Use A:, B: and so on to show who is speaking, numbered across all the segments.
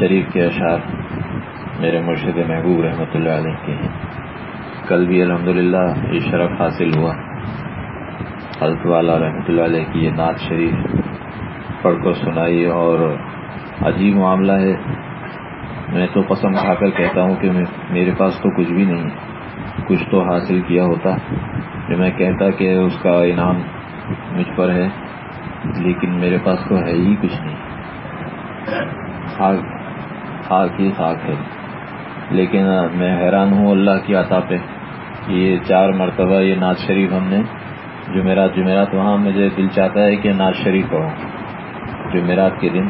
A: شریف کے اشعار میرے مرشد محبوب رحمۃ اللہ علیہ کے ہیں۔ کل بھی الحمدللہ یہ شرف حاصل ہوا۔ حضرت والا رحمۃ اللہ علیہ کی یہ نعت شریف پڑھ کر سنائی اور عجیب معاملہ ہے۔ میں تو قسم کھا کر کہتا ہوں کہ میرے پاس تو کچھ بھی نہیں کچھ تو حاصل کیا ہوتا۔ جو میں کہتا کہ اس کا انعام مجھ پر ہے، لیکن میرے پاس تو ہے ہی کچھ نہیں۔ خاک ہی خاک ہے۔ لیکن میں حیران ہوں اللہ کی عطا پہ یہ چار مرتبہ یہ ناز شریف ہم نے جمعرات جمعرات وہاں مجھے دل چاہتا ہے کہ ناز شریف پڑھوں۔ جمعرات کے دن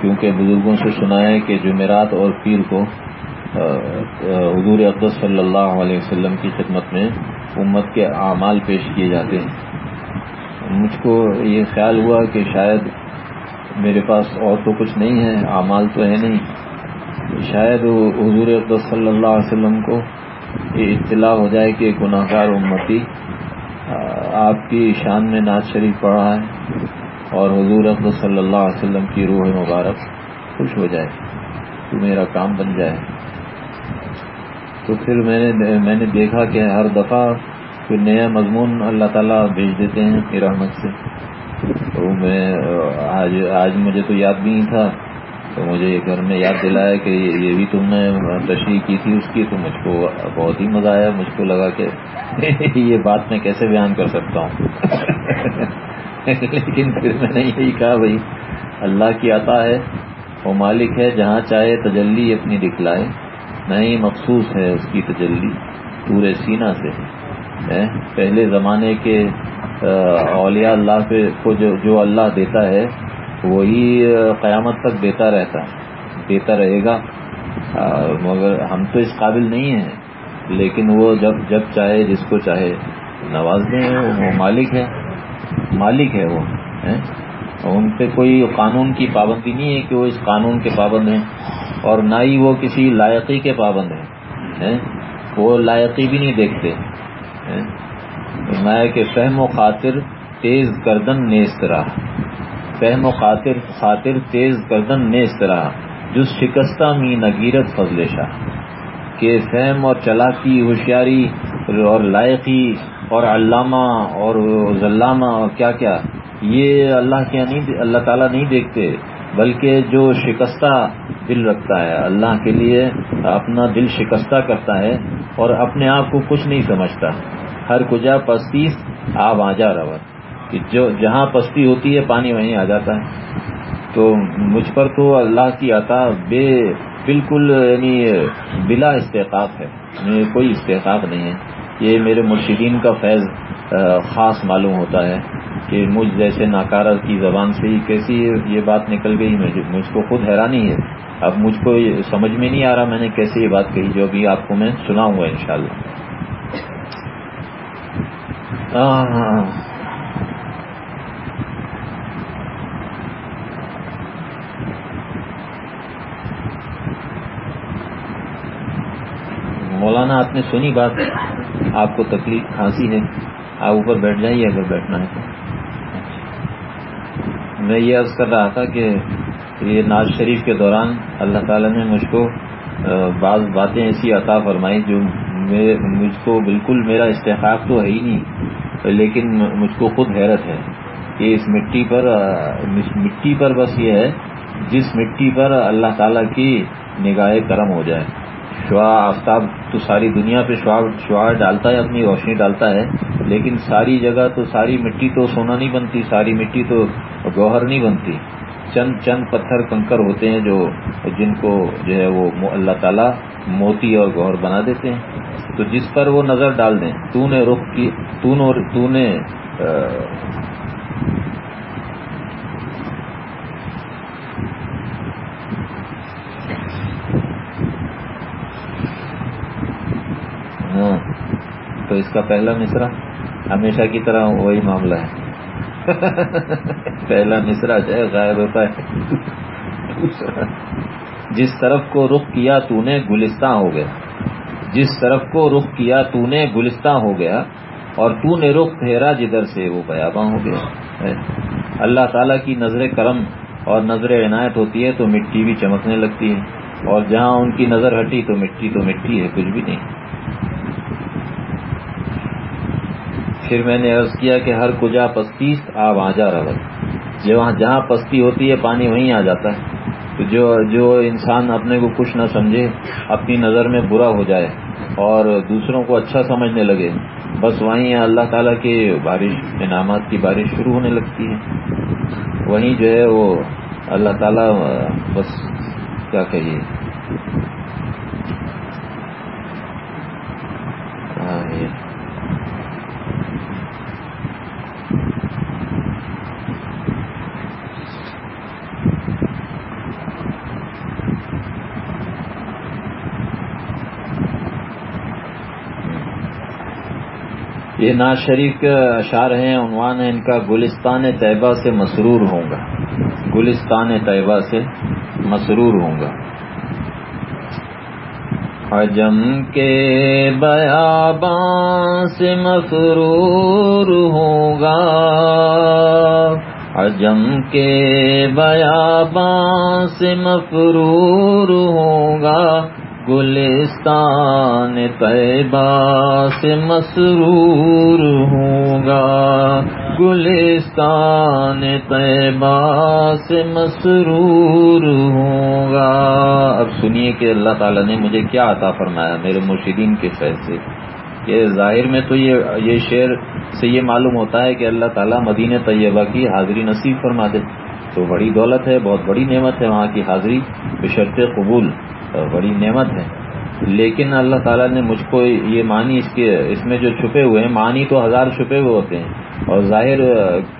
A: کیونکہ بزرگوں سے سنا ہے کہ جمعرات اور پیر کو حضور اقدس صلی اللہ علیہ وسلم کی خدمت میں امت کے اعمال پیش کیے جاتے ہیں۔ مجھ کو یہ خیال ہوا کہ شاید میرے پاس اور تو کچھ نہیں ہے، اعمال تو ہے نہیں۔ شاید حضور اقدس صلی اللہ علیہ وسلم کو یہ اطلاع ہو جائے کہ گناہ گار امتی آپ کی شان میں ناز شریف پڑھا ہے اور حضور اقدس صلی اللہ علیہ وسلم کی روح مبارک خوش ہو جائے، تو میرا کام بن جائے۔ تو پھر میں نے میں نے دیکھا کہ ہر دفعہ کوئی نیا مضمون اللہ تعالیٰ بھیج دیتے ہیں پھر رحمت سے۔ تو میں، آج آج مجھے تو یاد نہیں تھا تو مجھے گھر میں یاد دلایا کہ یہ بھی تم نے تشریح کی تھی اس کی، تو مجھ کو بہت ہی مزہ آیا، مجھ کو لگا کہ یہ بات میں کیسے بیان کر سکتا ہوں؟ لیکن پھر میں نے یہی کہا، بھائی، اللہ کی عطا ہے، وہ مالک ہے، جہاں چاہے تجلی اپنی دکھلائے۔ نہیں، مخصوص ہے اس کی تجلی، پورے سینا سے۔ پہلے زمانے کے اولیاء اللہ پہ کو جو اللہ دیتا ہے وہی قیامت تک دیتا رہتا دیتا رہے گا مگر ہم تو اس قابل نہیں ہیں، لیکن وہ جب جب چاہے، جس کو چاہے، نواز دیں وہ مالک ہے مالک ہے وہ ان پہ کوئی قانون کی پابندی نہیں ہے کہ وہ اس قانون کے پابند ہیں، اور نہ ہی وہ کسی لائقی کے پابند ہیں وہ لائقی بھی نہیں دیکھتے میں کہ فہم و خاطر تیز گردن نیست رہا فہم و خاطر خاطر تیز گردن نیست رہا جس شکستہ می نگیرت فضل شاہ، کہ فہم اور چلا کی ہوشیاری اور لائقی اور علامہ اور ذلامہ اور کیا کیا، یہ اللہ کے نہیں اللہ تعالیٰ نہیں دیکھتے، بلکہ جو شکستہ دل رکھتا ہے، اللہ کے لیے اپنا دل شکستہ کرتا ہے اور اپنے آپ کو کچھ نہیں سمجھتا۔ ہر کجا پستیس آپ آ جا رہا۔ کہ جو جہاں پستی ہوتی ہے پانی وہیں آ جاتا ہے۔ تو مجھ پر تو اللہ کی عطا بے بالکل یعنی بلا استحقاق ہے۔ کوئی استحقاق نہیں ہے۔ یہ میرے مرشدین کا فیض خاص معلوم ہوتا ہے کہ مجھ جیسے ناکارہ کی زبان سے ہی کیسی یہ بات نکل گئی۔ مجھ کو خود حیرانی ہے۔ اب مجھ کو سمجھ میں نہیں آ رہا میں نے کیسے یہ بات کہی جو ابھی آپ کو میں سناؤں گا انشاءاللہ۔ مولانا آپ نے سنی بات، آپ کو تکلیف کھانسی ہے۔ آپ اوپر بیٹھ جائیے اگر بیٹھنا ہے تو۔ میں یہ عرض کر رہا تھا کہ یہ ناز شریف کے دوران اللہ تعالی نے مجھ کو بعض باتیں ایسی عطا فرمائی جو مجھ کو بالکل میرا استحقاق تو ہے ہی نہیں، لیکن مجھ کو خود حیرت ہے کہ اس مٹی پر مٹی پر بس یہ ہے، جس مٹی پر اللہ تعالیٰ کی نگاہ کرم ہو جائے۔ شعا آفتاب تو ساری دنیا پہ شعا ڈالتا ہے، اپنی روشنی ڈالتا ہے، لیکن ساری جگہ تو ساری مٹی تو سونا نہیں بنتی، ساری مٹی تو گوہر نہیں بنتی۔ چند چند پتھر کنکر ہوتے ہیں جو جن کو جو ہے وہ اللہ تعالیٰ موتی اور گوہر بنا دیتے ہیں۔ تو جس پر وہ نظر ڈال دیں، تو نے رخ کی تو نے ہاں تو اس کا پہلا مصرا ہمیشہ کی طرح وہی معاملہ ہے۔ پہلا مصرا جو ہے غائب ہوتا ہے۔ جس طرف کو رخ کیا تو نے گلستہ ہو گیا۔ جس طرف کو رخ کیا تو نے گلستہ ہو گیا۔ اور تو نے رخ پھیرا جدھر سے وہ بیاباں ہو گیا۔ اللہ تعالیٰ کی نظر کرم اور نظر عنایت ہوتی ہے تو مٹی بھی چمکنے لگتی ہے۔ اور جہاں ان کی نظر ہٹی تو مٹی تو مٹی ہے، کچھ بھی نہیں۔ پھر میں نے عرض کیا کہ ہر کجا پستیس آپ آ جا رہا جہاں جہاں پستی ہوتی ہے، پانی وہیں آ جاتا ہے۔ تو جو جو انسان اپنے کو کچھ نہ سمجھے، اپنی نظر میں برا ہو جائے اور دوسروں کو اچھا سمجھنے لگے، بس وہیں اللہ تعالیٰ کی بارش، انعامات کی بارش شروع ہونے لگتی ہے۔ وہیں جو ہے وہ اللہ تعالیٰ، بس کیا کہیے؟ یہ ناز شریف اشعار ہیں، عنوان ہے ان کا گلستان طیبہ سے مسرور ہوں گا۔ گلستان طیبہ سے مسرور ہوں گا۔ حجم کے بیاباں سے مسرور ہوگا حجم کے بیاباں سے مسرور ہوگا گلستان طیبہ سے مسرور ہوگا گلستان طیبہ سے مسرور ہوگا اب سنیے کہ اللہ تعالیٰ نے مجھے کیا عطا فرمایا میرے مرشدین کے فیصلے یہ ظاہر میں تو یہ یہ شعر سے یہ معلوم ہوتا ہے کہ اللہ تعالیٰ مدین طیبہ کی حاضری نصیب فرما دے۔ تو بڑی دولت ہے، بہت بڑی نعمت ہے وہاں کی حاضری، بشرط قبول۔ بڑی نعمت ہے۔ لیکن اللہ تعالیٰ نے مجھ کو یہ معنی اس کے اس میں جو چھپے ہوئے ہیں، معنی تو ہزار چھپے ہوئے ہوتے ہیں۔ اور ظاہر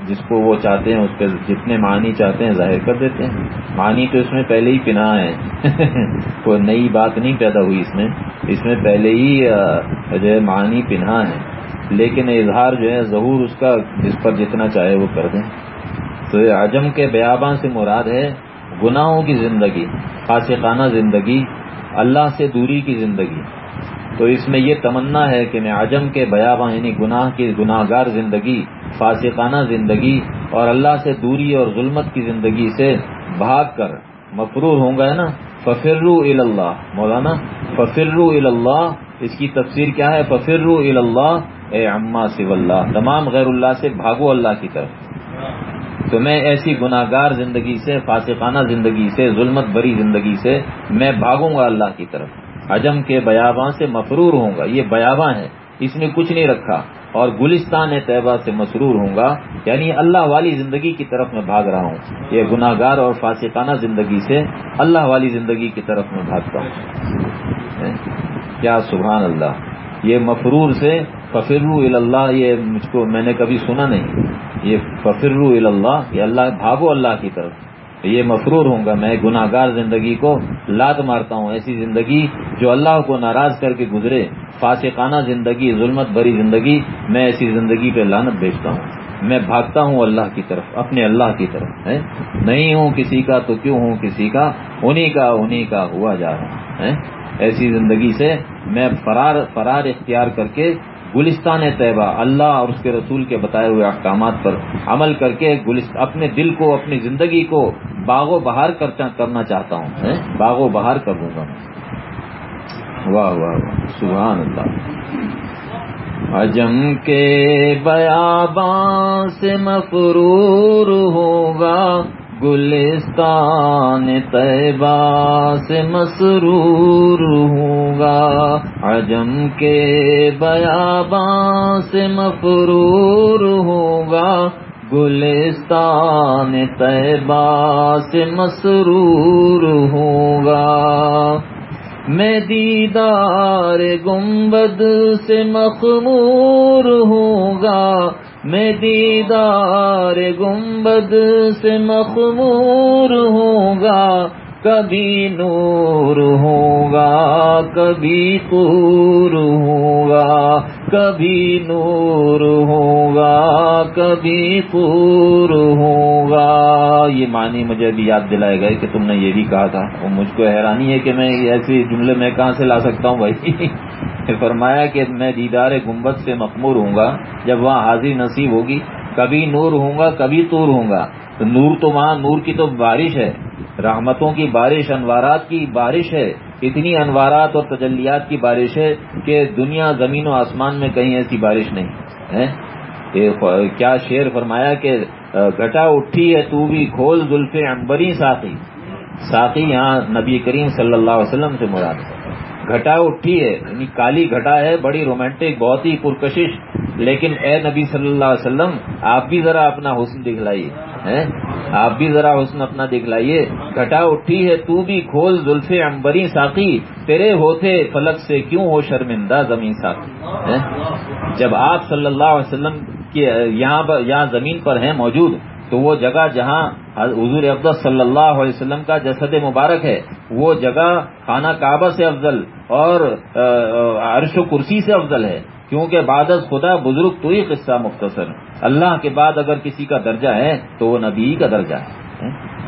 A: جس کو وہ چاہتے ہیں، اس پہ جتنے معنی چاہتے ہیں، ظاہر کر دیتے ہیں۔ معنی تو اس میں پہلے ہی پناہ ہے کوئی نئی بات نہیں پیدا ہوئی اس میں۔ اس میں پہلے ہی جو ہے، معنی پناہ ہے لیکن اظہار جو ہے، ظہور اس کا جس پر جتنا چاہے وہ کر دیں۔ تو عجم کے بیاباں سے مراد ہے گناہوں کی زندگی، فاسقانہ زندگی، اللہ سے دوری کی زندگی۔ تو اس میں یہ تمنا ہے کہ میں عجم کے بیاباں یعنی گناہ کی گناہ گار زندگی، فاسقانہ زندگی اور اللہ سے دوری اور ظلمت کی زندگی سے بھاگ کر مفرور ہوں گا نا؟ ففرو اللہ مولانا، ففرو اللہ اس کی تفسیر کیا ہے؟ ففرو اللہ اے اما سب اللہ تمام غیر اللہ سے بھاگو اللہ کی طرف۔ تو میں ایسی گناہ گار زندگی سے، فاسقانہ زندگی سے، ظلمت بری زندگی سے میں بھاگوں گا اللہ کی طرف۔ حجم کے بیاباں سے مفرور ہوں گا۔ یہ بیاباں ہے اس میں کچھ نہیں رکھا۔ اور گلستان طیبہ سے مسرور ہوں گا۔ یعنی اللہ والی زندگی کی طرف میں بھاگ رہا ہوں۔ یہ گناہ گار اور فاسقانہ زندگی سے اللہ والی زندگی کی طرف میں بھاگتا ہوں۔ کیا سبحان اللہ۔ یہ مفرور سے ففرو اللہ یہ مجھ کو میں نے کبھی سنا نہیں۔ یہ ففرو اللہ یہ اللہ، بھاگو اللہ کی طرف۔ یہ مفرور ہوں گا۔ میں گناہ گار زندگی کو لات مارتا ہوں، ایسی زندگی جو اللہ کو ناراض کر کے گزرے۔ فاسقانہ زندگی، ظلمت بھری زندگی، میں ایسی زندگی پہ لانت بھیجتا ہوں۔ میں بھاگتا ہوں اللہ کی طرف، اپنے اللہ کی طرف ہے نہیں ہوں کسی کا تو کیوں ہوں کسی کا؟ انہی کا انہی کا ہوا جا رہا ہے ایسی زندگی سے میں فرار فرار اختیار کر کے گلستان طیبہ، اللہ اور اس کے رسول کے بتائے ہوئے احکامات پر عمل کر کے اپنے دل کو، اپنی زندگی کو باغ و بہار کرنا چاہتا ہوں باغ و بہار کر دوں گا واہ واہ واہ، سبحان اللہ۔ حجم کے بیاباں سے مفرور ہوگا۔ گلستان طیبہ سے مسرور ہوگا، عجم کے بیاباں سے مفرور ہوگا۔ گلستان طیبہ سے مسرور ہوگا۔ میں دیدار گنبد سے مخمور ہوگا۔ میں دیدار گنبد سے مخمور ہوں گا کبھی نور ہوں گا کبھی پور ہوگا کبھی نور ہوگا، کبھی پور ہوگا۔ یہ معنی مجھے بھی یاد دلائے گئے کہ تم نے یہ بھی کہا تھا۔ وہ مجھ کو حیرانی ہے کہ میں ایسے جملے میں کہاں سے لا سکتا ہوں بھائی؟ فرمایا کہ میں دیدار گنبد سے مخمور ہوں گا، جب وہاں حاضری نصیب ہوگی۔ کبھی نور ہوں گا کبھی تور ہوں گا نور تو وہاں، نور کی تو بارش ہے۔ رحمتوں کی بارش، انوارات کی بارش ہے۔ اتنی انوارات اور تجلیات کی بارش ہے کہ دنیا زمین و آسمان میں کہیں ایسی بارش نہیں ہے۔ کیا شعر فرمایا کہ گٹا اٹھی ہے تو بھی کھول زلف انبری ساقی۔ ساقی یہاں نبی کریم صلی اللہ علیہ وسلم سے مراد ہے۔ گھٹا اٹھی ہے یعنی کالی گھٹا ہے، بڑی رومانٹک بہت ہی پرکشش۔ لیکن اے نبی صلی اللہ علیہ وسلم، آپ بھی ذرا اپنا حسن دکھلائیے آپ بھی ذرا حسن اپنا دکھلائیے۔ گھٹا اٹھی ہے، تو بھی کھول زلف امبری ساقی۔ تیرے ہوتے فلک سے کیوں ہو شرمندہ زمین ساقی؟ جب آپ صلی اللہ علیہ وسلم کے یہاں زمین پر ہیں موجود تو وہ جگہ جہاں حضور افضل صلی اللہ علیہ وسلم کا جسد مبارک ہے، وہ جگہ خانہ کعبہ سے افضل اور عرش و کرسی سے افضل ہے۔ کیونکہ بعد از خدا بزرگ تو ہی قصہ مختصر۔ اللہ کے بعد اگر کسی کا درجہ ہے تو وہ نبی کا درجہ ہے۔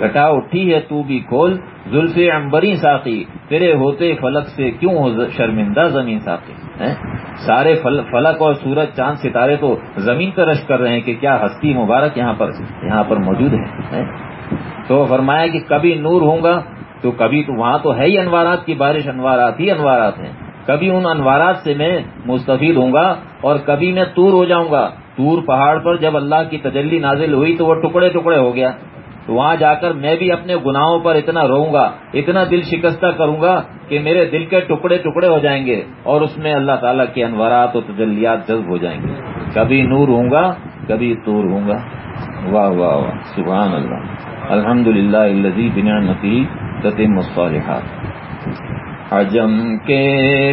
A: گٹا اٹھی ہے تو بھی کھول، زلف امبری ساقی۔ تیرے ہوتے فلک سے کیوں شرمندہ زمین ساقی؟ سارے فلک اور سورج چاند ستارے تو زمین پر رش کر رہے ہیں کہ کیا ہستی مبارک یہاں پر یہاں پر موجود ہے تو فرمایا کہ کبھی نور ہوں گا تو کبھی تو وہاں تو ہے ہی انوارات کی بارش، انوارات ہی انوارات ہیں۔ کبھی ان انوارات سے میں مستفید ہوں گا اور کبھی میں تور ہو جاؤں گا۔ تور پہاڑ پر جب اللہ کی تجلی نازل ہوئی تو وہ ٹکڑے ٹکڑے ہو گیا۔ وہاں جا کر میں بھی اپنے گناہوں پر اتنا روؤں گا، اتنا دل شکستہ کروں گا کہ میرے دل کے ٹکڑے ٹکڑے ہو جائیں گے اور اس میں اللہ تعالیٰ کے انوارات و تجلیات جذب ہو جائیں گے۔ کبھی نور ہوں گا، کبھی تور ہوں گا۔ واہ واہ واہ، سبحان اللہ۔ الحمد للہ الزی بنا نتی تتم حجم کے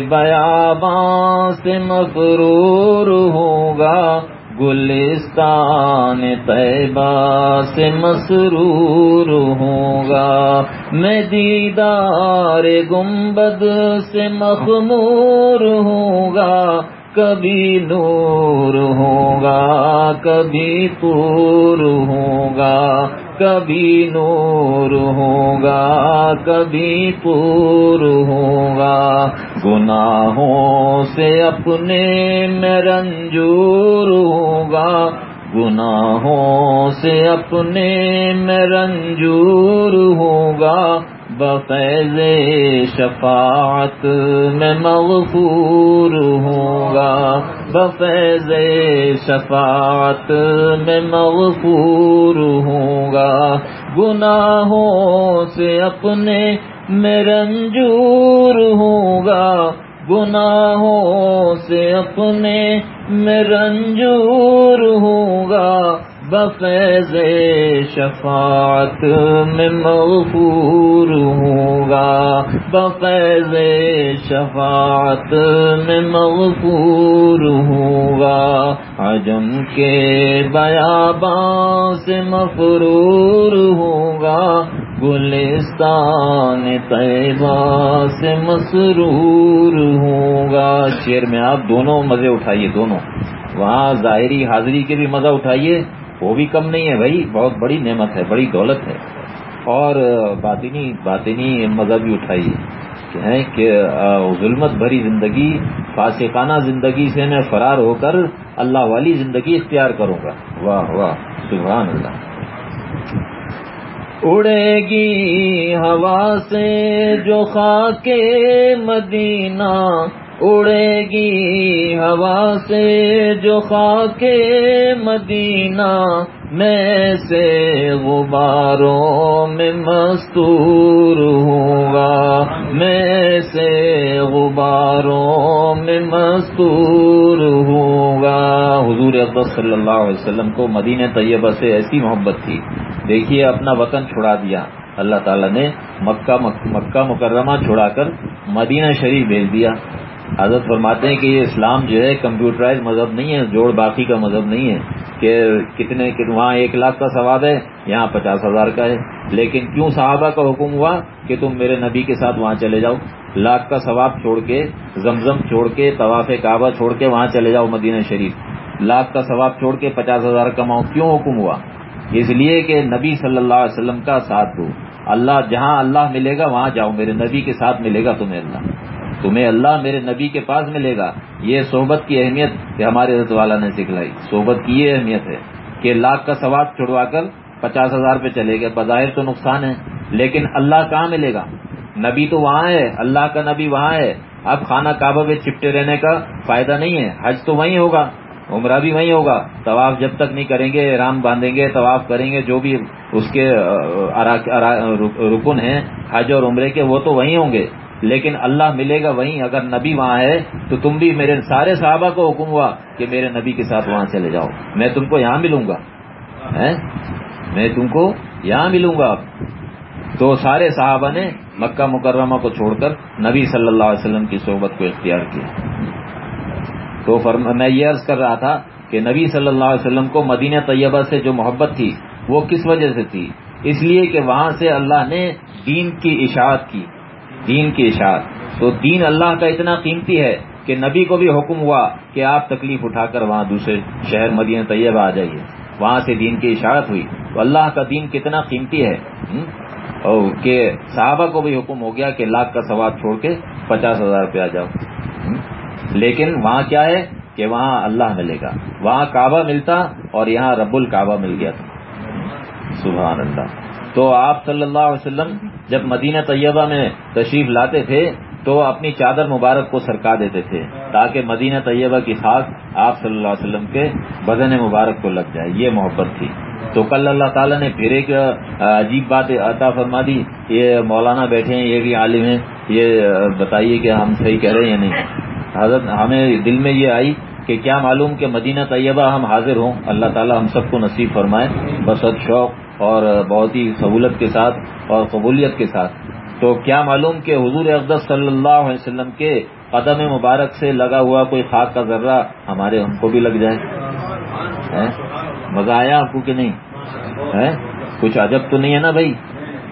A: بیاباں سے مغرور ہوگا گلستان طیبہ سے مسرور ہوگا میں دیدار گنبد سے مخمور ہوگا کبھی نور ہوگا کبھی پور ہوگا کبھی نور ہوگا، کبھی پور ہوگا۔ گناہوں سے اپنے میں رنجور ہوگا۔ گناہوں سے اپنے میں رنجور ہوگا۔ بفیض شفاعت میں مغفور ہوگا۔ بفیض شفاعت میں مغفور ہوگا گناہوں سے اپنے میں رنجور ہوں گا۔ گناہوں سے اپنے میں رنجور ہوگا بفیض شفاعت میں مغفور ہوگا بفیض شفاعت میں مغفور ہوگا عجم کے بیاباں سے مفرور ہوگا گلستان طیبہ سے مسرور ہوگا شیر میں آپ دونوں مزے اٹھائیے، دونوں۔ وہاں ظاہری حاضری کے بھی مزہ اٹھائیے۔ وہ بھی کم نہیں ہے بھائی، بہت بڑی نعمت ہے، بڑی دولت ہے۔ اور باطنی باطنی مزہ بھی اٹھائیے کہ ظلمت بھری زندگی، فاسقانہ زندگی سے میں فرار ہو کر اللہ والی زندگی اختیار کروں گا۔ واہ واہ، سبحان اللہ۔ اڑے گی ہوا سے جو خاک مدینہ اڑے گی ہوا سے جو خاک مدینہ میں سے غباروں میں مستور ہوں گا۔ میں سے غباروں میں مستور ہوں گا۔ حضور اقبال صلی اللہ علیہ وسلم کو مدینہ طیبہ سے ایسی محبت تھی۔ دیکھیے اپنا وطن چھڑا دیا۔ اللہ تعالیٰ نے مکہ مکہ مکرمہ چھڑا کر مدینہ شریف بھیج دیا۔ حضرت فرماتے ہیں کہ یہ اسلام جو ہے کمپیوٹرائز مذہب نہیں ہے، جوڑ باقی کا مذہب نہیں ہے کہ کتنے وہاں ایک لاکھ کا ثواب ہے، یہاں پچاس ہزار کا ہے۔ لیکن کیوں صحابہ کا حکم ہوا کہ تم میرے نبی کے ساتھ وہاں چلے جاؤ؟ لاکھ کا ثواب چھوڑ کے، زمزم چھوڑ کے، طواف کعبہ چھوڑ کے وہاں چلے جاؤ مدینہ شریف۔ لاکھ کا ثواب چھوڑ کے پچاس ہزار کماؤ۔ کیوں حکم ہوا؟ اس لیے کہ نبی صلی اللہ علیہ وسلم کا ساتھ دو۔ اللہ، جہاں اللہ ملے گا، وہاں جاؤ، میرے نبی کے ساتھ ملے گا تمہیں اللہ۔ تمہیں اللہ میرے نبی کے پاس ملے گا۔ یہ صحبت کی اہمیت ہمارے حضرت والا نے سکھلائی۔ صحبت کی یہ اہمیت ہے کہ لاکھ کا ثواب چھڑوا کر پچاس ہزار پہ چلے گئے۔ بظاہر تو نقصان ہے، لیکن اللہ کہاں ملے گا؟ نبی تو وہاں ہے، اللہ کا نبی وہاں ہے۔ اب خانہ کعبہ میں چپٹے رہنے کا فائدہ نہیں ہے۔ حج تو وہیں ہوگا، عمرہ بھی وہیں ہوگا۔ طواف جب تک نہیں کریں گے رام باندھیں گے، طواف کریں گے، جو بھی اس کے رکن ہیں، حج اور عمرے کے، وہ تو وہیں ہوں گے۔ لیکن اللہ ملے گا وہیں، اگر نبی وہاں ہے، تو تم بھی میرے سارے صحابہ کو حکم ہوا کہ میرے نبی کے ساتھ وہاں چلے جاؤ۔ میں تم کو یہاں ملوں گا۔ میں تم کو یہاں ملوں گا۔ تو سارے صحابہ نے مکہ مکرمہ کو چھوڑ کر نبی صلی اللہ علیہ وسلم کی صحبت کو اختیار کیا۔ تو میں یہ عرض کر رہا تھا کہ نبی صلی اللہ علیہ وسلم کو مدینہ طیبہ سے جو محبت تھی، وہ کس وجہ سے تھی؟ اس لیے کہ وہاں سے اللہ نے دین کی اشاعت کی۔ دین کی اشاعت۔ تو دین اللہ کا اتنا قیمتی ہے کہ نبی کو بھی حکم ہوا کہ آپ تکلیف اٹھا کر وہاں دوسرے شہر مدینہ طیبہ آ جائیے۔ وہاں سے دین کی اشاعت ہوئی۔ تو اللہ کا دین کتنا قیمتی ہے کہ صحابہ کو بھی حکم ہو گیا کہ لاکھ کا سواد چھوڑ کے پچاس ہزار روپیہ آ جاؤ۔ لیکن وہاں کیا ہے کہ وہاں اللہ ملے گا۔ وہاں کعبہ ملتا اور یہاں رب الکعبہ مل گیا تھا۔ سبحان اللہ۔ تو آپ صلی اللہ علیہ وسلم جب مدینہ طیبہ میں تشریف لاتے تھے تو اپنی چادر مبارک کو سرکا دیتے تھے تاکہ مدینہ طیبہ کی خاک آپ صلی اللہ علیہ وسلم کے بدن مبارک کو لگ جائے، یہ محبت تھی۔ تو کل اللہ تعالیٰ نے پھر ایک عجیب بات عطا فرما دی۔ یہ مولانا بیٹھے ہیں، یہ بھی عالم ہیں۔ یہ بتائیے کہ ہم صحیح کہہ رہے ہیں یا نہیں؟ حضرت، ہمیں دل میں یہ آئی کہ کیا معلوم کہ مدینہ طیبہ ہم حاضر ہوں؟ اللہ تعالیٰ ہم سب کو نصیب فرمائے۔ بسد شوق اور بہت ہی سہولت کے ساتھ اور قبولیت کے ساتھ۔ تو کیا معلوم کہ حضور اقدس صلی اللہ علیہ وسلم کے قدم مبارک سے لگا ہوا کوئی خاک کا ذرہ ہمارے ہم کو بھی لگ جائے؟ مزہ آیا آپ کو کہ نہیں؟ کچھ عجب تو نہیں ہے نا بھائی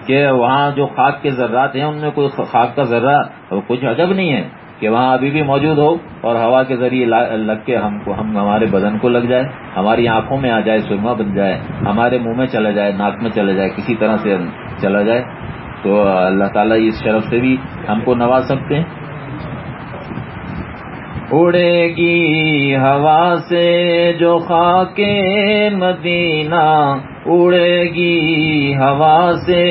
A: کہ وہاں جو خاک کے ذرات ہیں، ان میں کوئی خاک کا ذرہ کچھ عجب نہیں ہے؟ کہ وہاں ابھی بھی موجود ہو اور ہوا کے ذریعے لگ کے ہم کو ہم ہمارے بدن کو لگ جائے، ہماری آنکھوں میں آ جائے سرما بن جائے، ہمارے منہ میں چلا جائے، ناک میں چلا جائے، کسی طرح سے چلا جائے، تو اللہ تعالیٰ اس شرف سے بھی ہم کو نواز سکتے ہیں۔ اڑے گی ہوا سے جو خاک مدینہ اڑے گی ہوا سے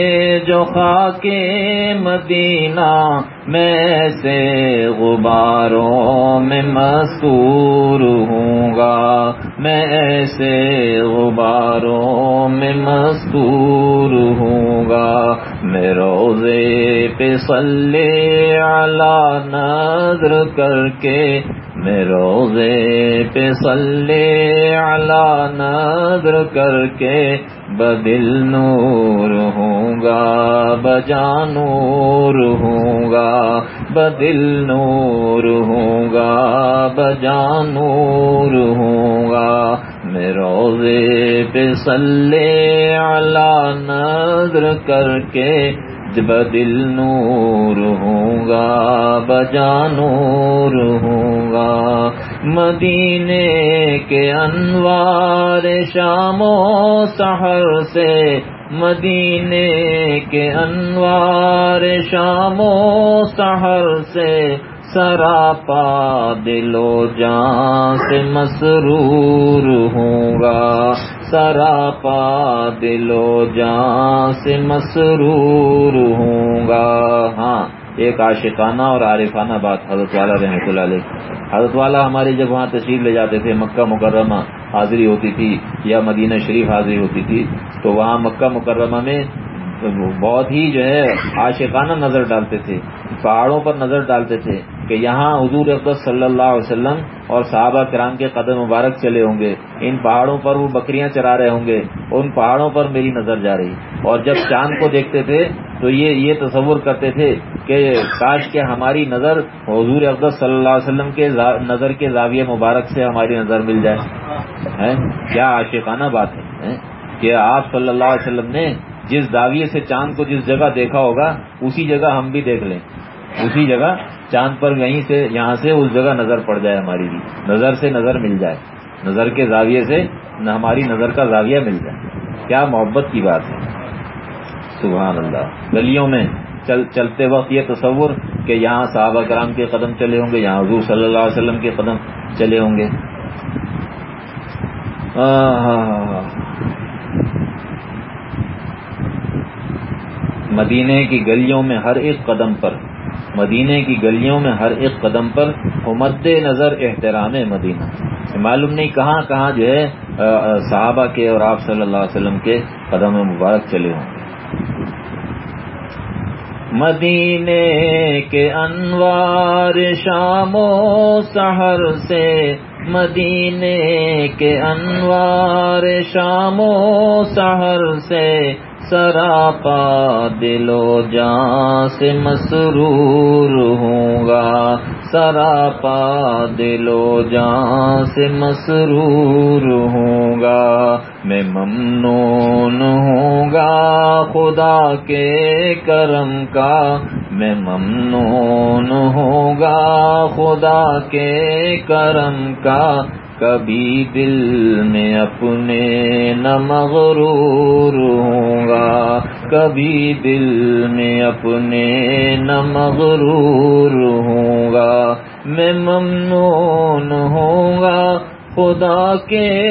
A: جو خاک مدینہ میں سے غباروں میں مستور ہوں گا میں ایسے غباروں میں مستور ہوں گا میں روزے پہ صلی علی نظر کر کے میں روزے پہ صلی علی نظر کر کے بدل نور ہوں گا بجانور ہوں گا، بدل نور ہوں گا بجانور ہوں گا۔ میں روزے پہ صلی علی نظر کر کے بدل نور ہوں گا بجانور ہوں گا مدینے کے انوار شام و سحر سے، مدینے کے انوار شام و سحر سے۔ سراپا دلو جان سے مسرور ہوں گا سراپا و جان سے مسرور ہوں گا ہاں ایک عاشقانہ اور عارفانہ بات حضرت والا رحمۃ اللہ علیہ۔ حضرت والا ہماری جب وہاں تشریف لے جاتے تھے، مکہ مکرمہ حاضری ہوتی تھی یا مدینہ شریف حاضری ہوتی تھی، تو وہاں مکہ مکرمہ میں بہت ہی جو ہے عاشقانہ نظر ڈالتے تھے، پہاڑوں پر نظر ڈالتے تھے کہ یہاں حضور اقدس صلی اللہ علیہ وسلم اور صحابہ کرام کے قدم مبارک چلے ہوں گے۔ ان پہاڑوں پر وہ بکریاں چرا رہے ہوں گے، ان پہاڑوں پر میری نظر جا رہی۔ اور جب چاند کو دیکھتے تھے تو یہ یہ تصور کرتے تھے کہ کاش کے ہماری نظر حضور اقدس صلی اللہ علیہ وسلم کے نظر کے زاویہ مبارک سے ہماری نظر مل جائے۔ کیا عاشقانہ بات ہے؟ کہ آپ صلی اللہ علیہ وسلم نے جس داویے سے چاند کو جس جگہ دیکھا ہوگا، اسی جگہ ہم بھی دیکھ لیں۔ اسی جگہ چاند پر یہیں سے، یہاں سے اس جگہ نظر پڑ جائے ہماری بھی۔ نظر سے نظر مل جائے۔ نظر کے زاویے سے ہماری نظر کا زاویہ مل جائے۔ کیا محبت کی بات ہے؟ سبحان اللہ۔ گلیوں میں چل، چلتے وقت یہ تصور کہ یہاں صحابہ کرام کے قدم چلے ہوں گے، یہاں حضور صلی اللہ علیہ وسلم کے قدم چلے ہوں گے۔ مدینے کی گلیوں میں ہر ایک قدم پر، مدینے کی گلیوں میں ہر ایک قدم پر مد نظر احترام مدینہ۔ معلوم نہیں کہاں کہاں جو ہے صحابہ کے اور آپ صلی اللہ علیہ وسلم کے قدم مبارک چلے ہوں۔ مدینے کے انوار شام و سحر سے، مدینے کے انوار شام و سحر سے سراپا دل و جان سے مسرور ہوں گا۔ سراپا دل و جان سے مسرور ہوں گا۔ میں ممنون ہوں گا خدا کے کرم کا۔ میں ممنون ہوں گا خدا کے کرم کا۔ کبھی دل میں اپنے نہ مغرور ہوں گا۔ کبھی دل میں اپنے نہ مغرور ہوں گا۔ میں ممنون ہوں گا خدا کے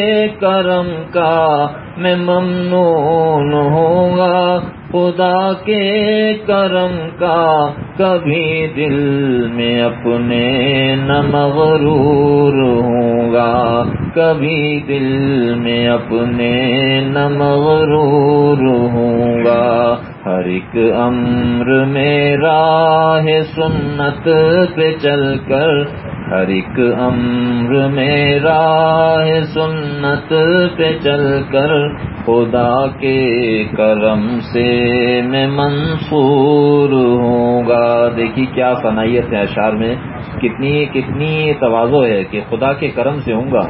A: کرم کا۔ میں ممنون ہوں گا خدا کے کرم کا کبھی دل میں اپنے نہ مغرور ہوں گا۔ کبھی دل میں اپنے نہ مغرور ہوں گا۔ ہر ایک امر میرا ہے سنت پہ چل کر ہر ایک امر میرا ہے سنت پہ چل کر خدا کے کرم سے میں منصور ہوں گا۔ دیکھیے کیا صنعت ہے اشعار میں۔ کتنی کتنی توازو ہے کہ خدا کے کرم سے ہوں گا۔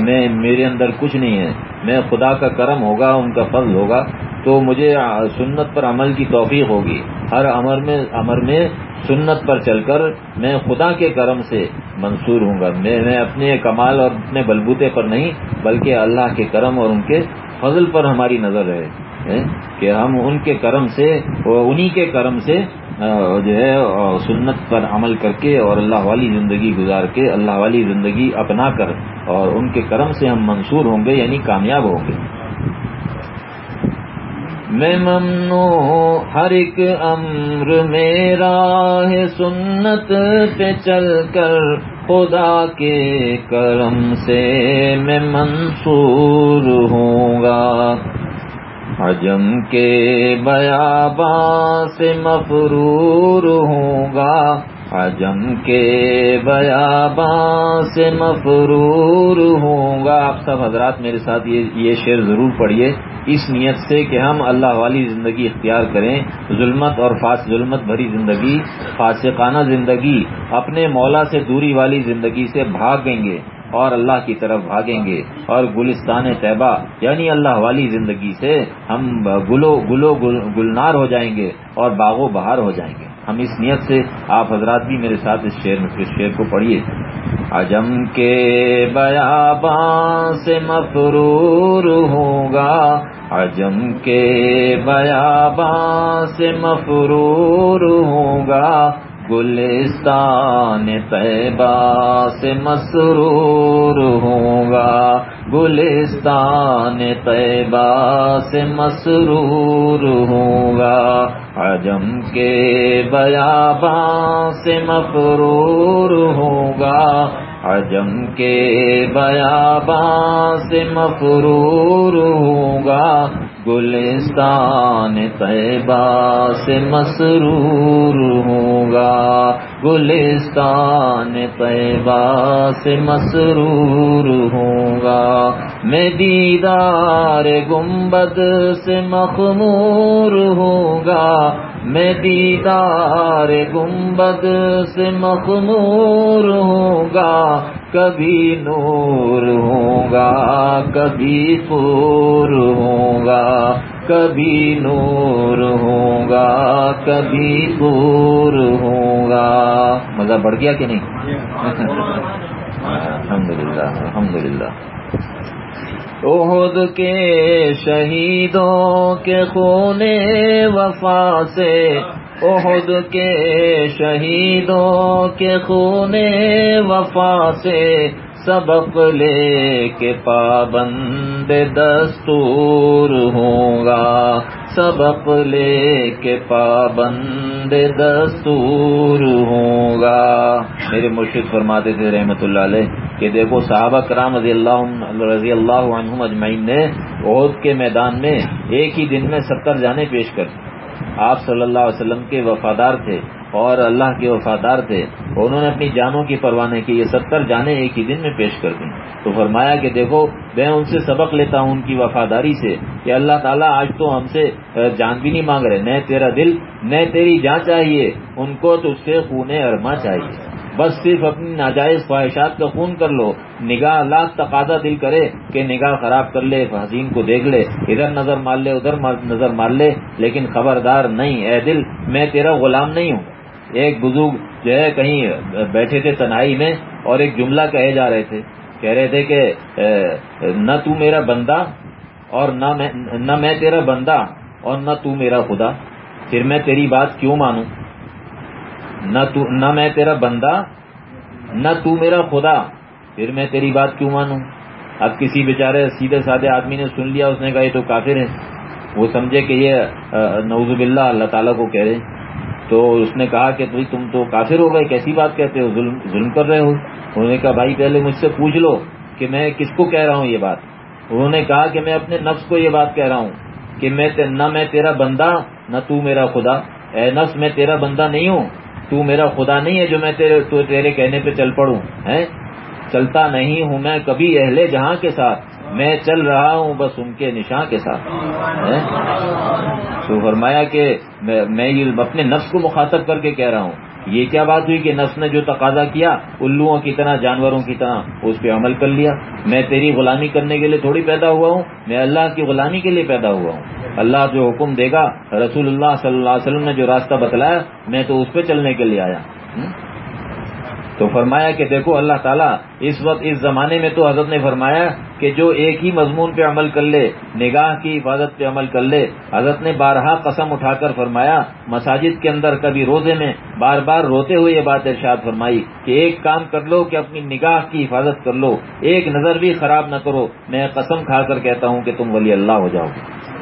A: میں میرے اندر کچھ نہیں ہے۔ میں خدا کا کرم ہوگا، ان کا فضل ہوگا، تو مجھے سنت پر عمل کی توفیق ہوگی۔ ہر امر میں امر میں سنت پر چل کر میں خدا کے کرم سے منصور ہوں گا۔ میں اپنے کمال اور اپنے بلبوتے پر نہیں، بلکہ اللہ کے کرم اور ان کے فضل پر ہماری نظر رہے۔ کہ ہم ان کے کرم سے انہی کے کرم سے جو ہے سنت پر عمل کر کے اور اللہ والی زندگی گزار کے، اللہ والی زندگی اپنا کر اور ان کے کرم سے ہم منصور ہوں گے یعنی کامیاب ہوں گے۔ میں ممنو ہر ایک امر میرا ہے سنت پہ چل کر، خدا کے کرم سے میں منصور ہوں گا۔ حجم کے بیاباں سے مفرور ہوں گا۔ عجم کے بیاباں سے مفرور ہوں گا۔ آپ سب حضرات میرے ساتھ یہ شعر ضرور پڑھیے۔ اس نیت سے کہ ہم اللہ والی زندگی اختیار کریں۔ ظلمت اور فاس، ظلمت بھری زندگی، فاسقانہ زندگی، اپنے مولا سے دوری والی زندگی سے بھاگیں گے۔ اور اللہ کی طرف بھاگیں گے۔ اور گلستان طیبہ یعنی اللہ والی زندگی سے ہم گلو گلو گلنار ہو جائیں گے اور باغ و بہار ہو جائیں گے۔ ہم اس نیت سے آپ حضرات بھی میرے ساتھ اس شعر میں، اس شعر کو پڑھیے۔ عجم کے بیاباں سے مفرور ہوگا عجم کے بیاباں سے مفرور ہوگا گلستان طیبہ سے مسرور ہوگا گلستان طیبہ سے مسرور ہوگا عجم کے بیاباں سے مفرور ہوگا عجم کے بیاباں سے مفرور ہوگا گلستان طیبہ سے مسرور ہوگا گلستان طیبہ سے مسرور ہوگا میں دیدار گنبد سے مخمور ہوگا میں دیدار گنبد سے مخمور ہوں گا۔ کبھی نور ہوں گا، کبھی پور ہوں گا، کبھی نور ہوں گا، کبھی پور ہوں گا۔ مزہ بڑھ گیا کہ نہیں؟ الحمد للہ الحمد للہ عہد کے شہیدوں کے خون وفا سے عہد کے شہیدوں کے خون وفا سے سبق لے کے پابند دستور ہوں گا۔ سبق لے کے پابند دستور ہوں گا۔ میرے مرشد فرماتے تھے رحمت اللہ علیہ کہ دیکھو صحابہ کرام رضی اللہ رضی اللہ عنہم اجمعین نے عہد کے میدان میں ایک ہی دن میں ستر جانے پیش کر آپ صلی اللہ علیہ وسلم کے وفادار تھے اور اللہ کے وفادار تھے انہوں نے اپنی جانوں کی پرواہ نہیں کی، یہ ستر جانیں ایک ہی دن میں پیش کر دیں۔ تو فرمایا کہ دیکھو، میں ان سے سبق لیتا ہوں ان کی وفاداری سے کہ اللہ تعالیٰ آج تو ہم سے جان بھی نہیں مانگ رہے، نہ تیرا دل، نہ تیری جان چاہیے، ان کو تو اس سے خون ارما چاہیے۔ بس صرف اپنی ناجائز خواہشات کا خون کر لو۔ نگاہ لاکھ تقاضا دل کرے کہ نگاہ خراب کر لے حسین کو دیکھ لے، ادھر نظر مار لے، ادھر نظر مار لے، لیکن خبردار نہیں۔ اے دل، میں تیرا غلام نہیں ہوں۔ ایک بزرگ جو ہے، کہیں بیٹھے تھے تنہائی میں اور ایک جملہ کہے جا رہے تھے۔ کہہ رہے تھے کہ نہ تو میرا بندہ اور نہ میں تیرا بندہ اور نہ تو میرا خدا۔ پھر میں تیری بات کیوں مانوں؟ نہ تو نہ میں تیرا بندہ، نہ تو میرا خدا، پھر میں تیری بات کیوں مانوں؟ اب کسی بیچارے سیدھے سادے آدمی نے سن لیا، اس نے کہا یہ تو کافر ہے وہ سمجھے کہ یہ نوز باللہ اللہ تعالیٰ کو کہہ رہے تو اس نے کہا کہ بھائی تم تو کافر ہو گئے، کیسی بات کہتے ہو؟ ظلم ظلم کر رہے ہو۔ انہوں نے کہا، بھائی پہلے مجھ سے پوچھ لو کہ میں کس کو کہہ رہا ہوں یہ بات؟ انہوں نے کہا کہ میں اپنے نفس کو یہ بات کہہ رہا ہوں کہ میں نہ میں تیرا بندہ، نہ تو میرا خدا۔ اے نفس، میں تیرا بندہ نہیں ہوں۔ تو میرا خدا نہیں ہے جو میں تیرے تو تیرے کہنے پہ چل پڑوں ہے چلتا نہیں ہوں میں کبھی اہل جہاں کے ساتھ۔ میں چل رہا ہوں بس ان کے نشاں کے ساتھ تو فرمایا کہ میں یہ اپنے نفس کو مخاطب کر کے کہہ رہا ہوں۔ یہ کیا بات ہوئی کہ نفس نے جو تقاضا کیا، الوؤں کی طرح، جانوروں کی طرح اس پہ عمل کر لیا؟ میں تیری غلامی کرنے کے لیے تھوڑی پیدا ہوا ہوں، میں اللہ کی غلامی کے لیے پیدا ہوا ہوں۔ اللہ جو حکم دے گا، رسول اللہ صلی اللہ علیہ وسلم نے جو راستہ بتلایا، میں تو اس پہ چلنے کے لیے آیا۔ تو فرمایا کہ دیکھو، اللہ تعالیٰ اس وقت، اس زمانے میں تو حضرت نے فرمایا کہ جو ایک ہی مضمون پہ عمل کر لے، نگاہ کی حفاظت پہ عمل کر لے۔ حضرت نے بارہا قسم اٹھا کر فرمایا، مساجد کے اندر کبھی روزے میں بار بار روتے ہوئے یہ بات ارشاد فرمائی کہ ایک کام کر لو کہ اپنی نگاہ کی حفاظت کر لو۔ ایک نظر بھی خراب نہ کرو۔ میں قسم کھا کر کہتا ہوں کہ تم ولی اللہ ہو جاؤ گے۔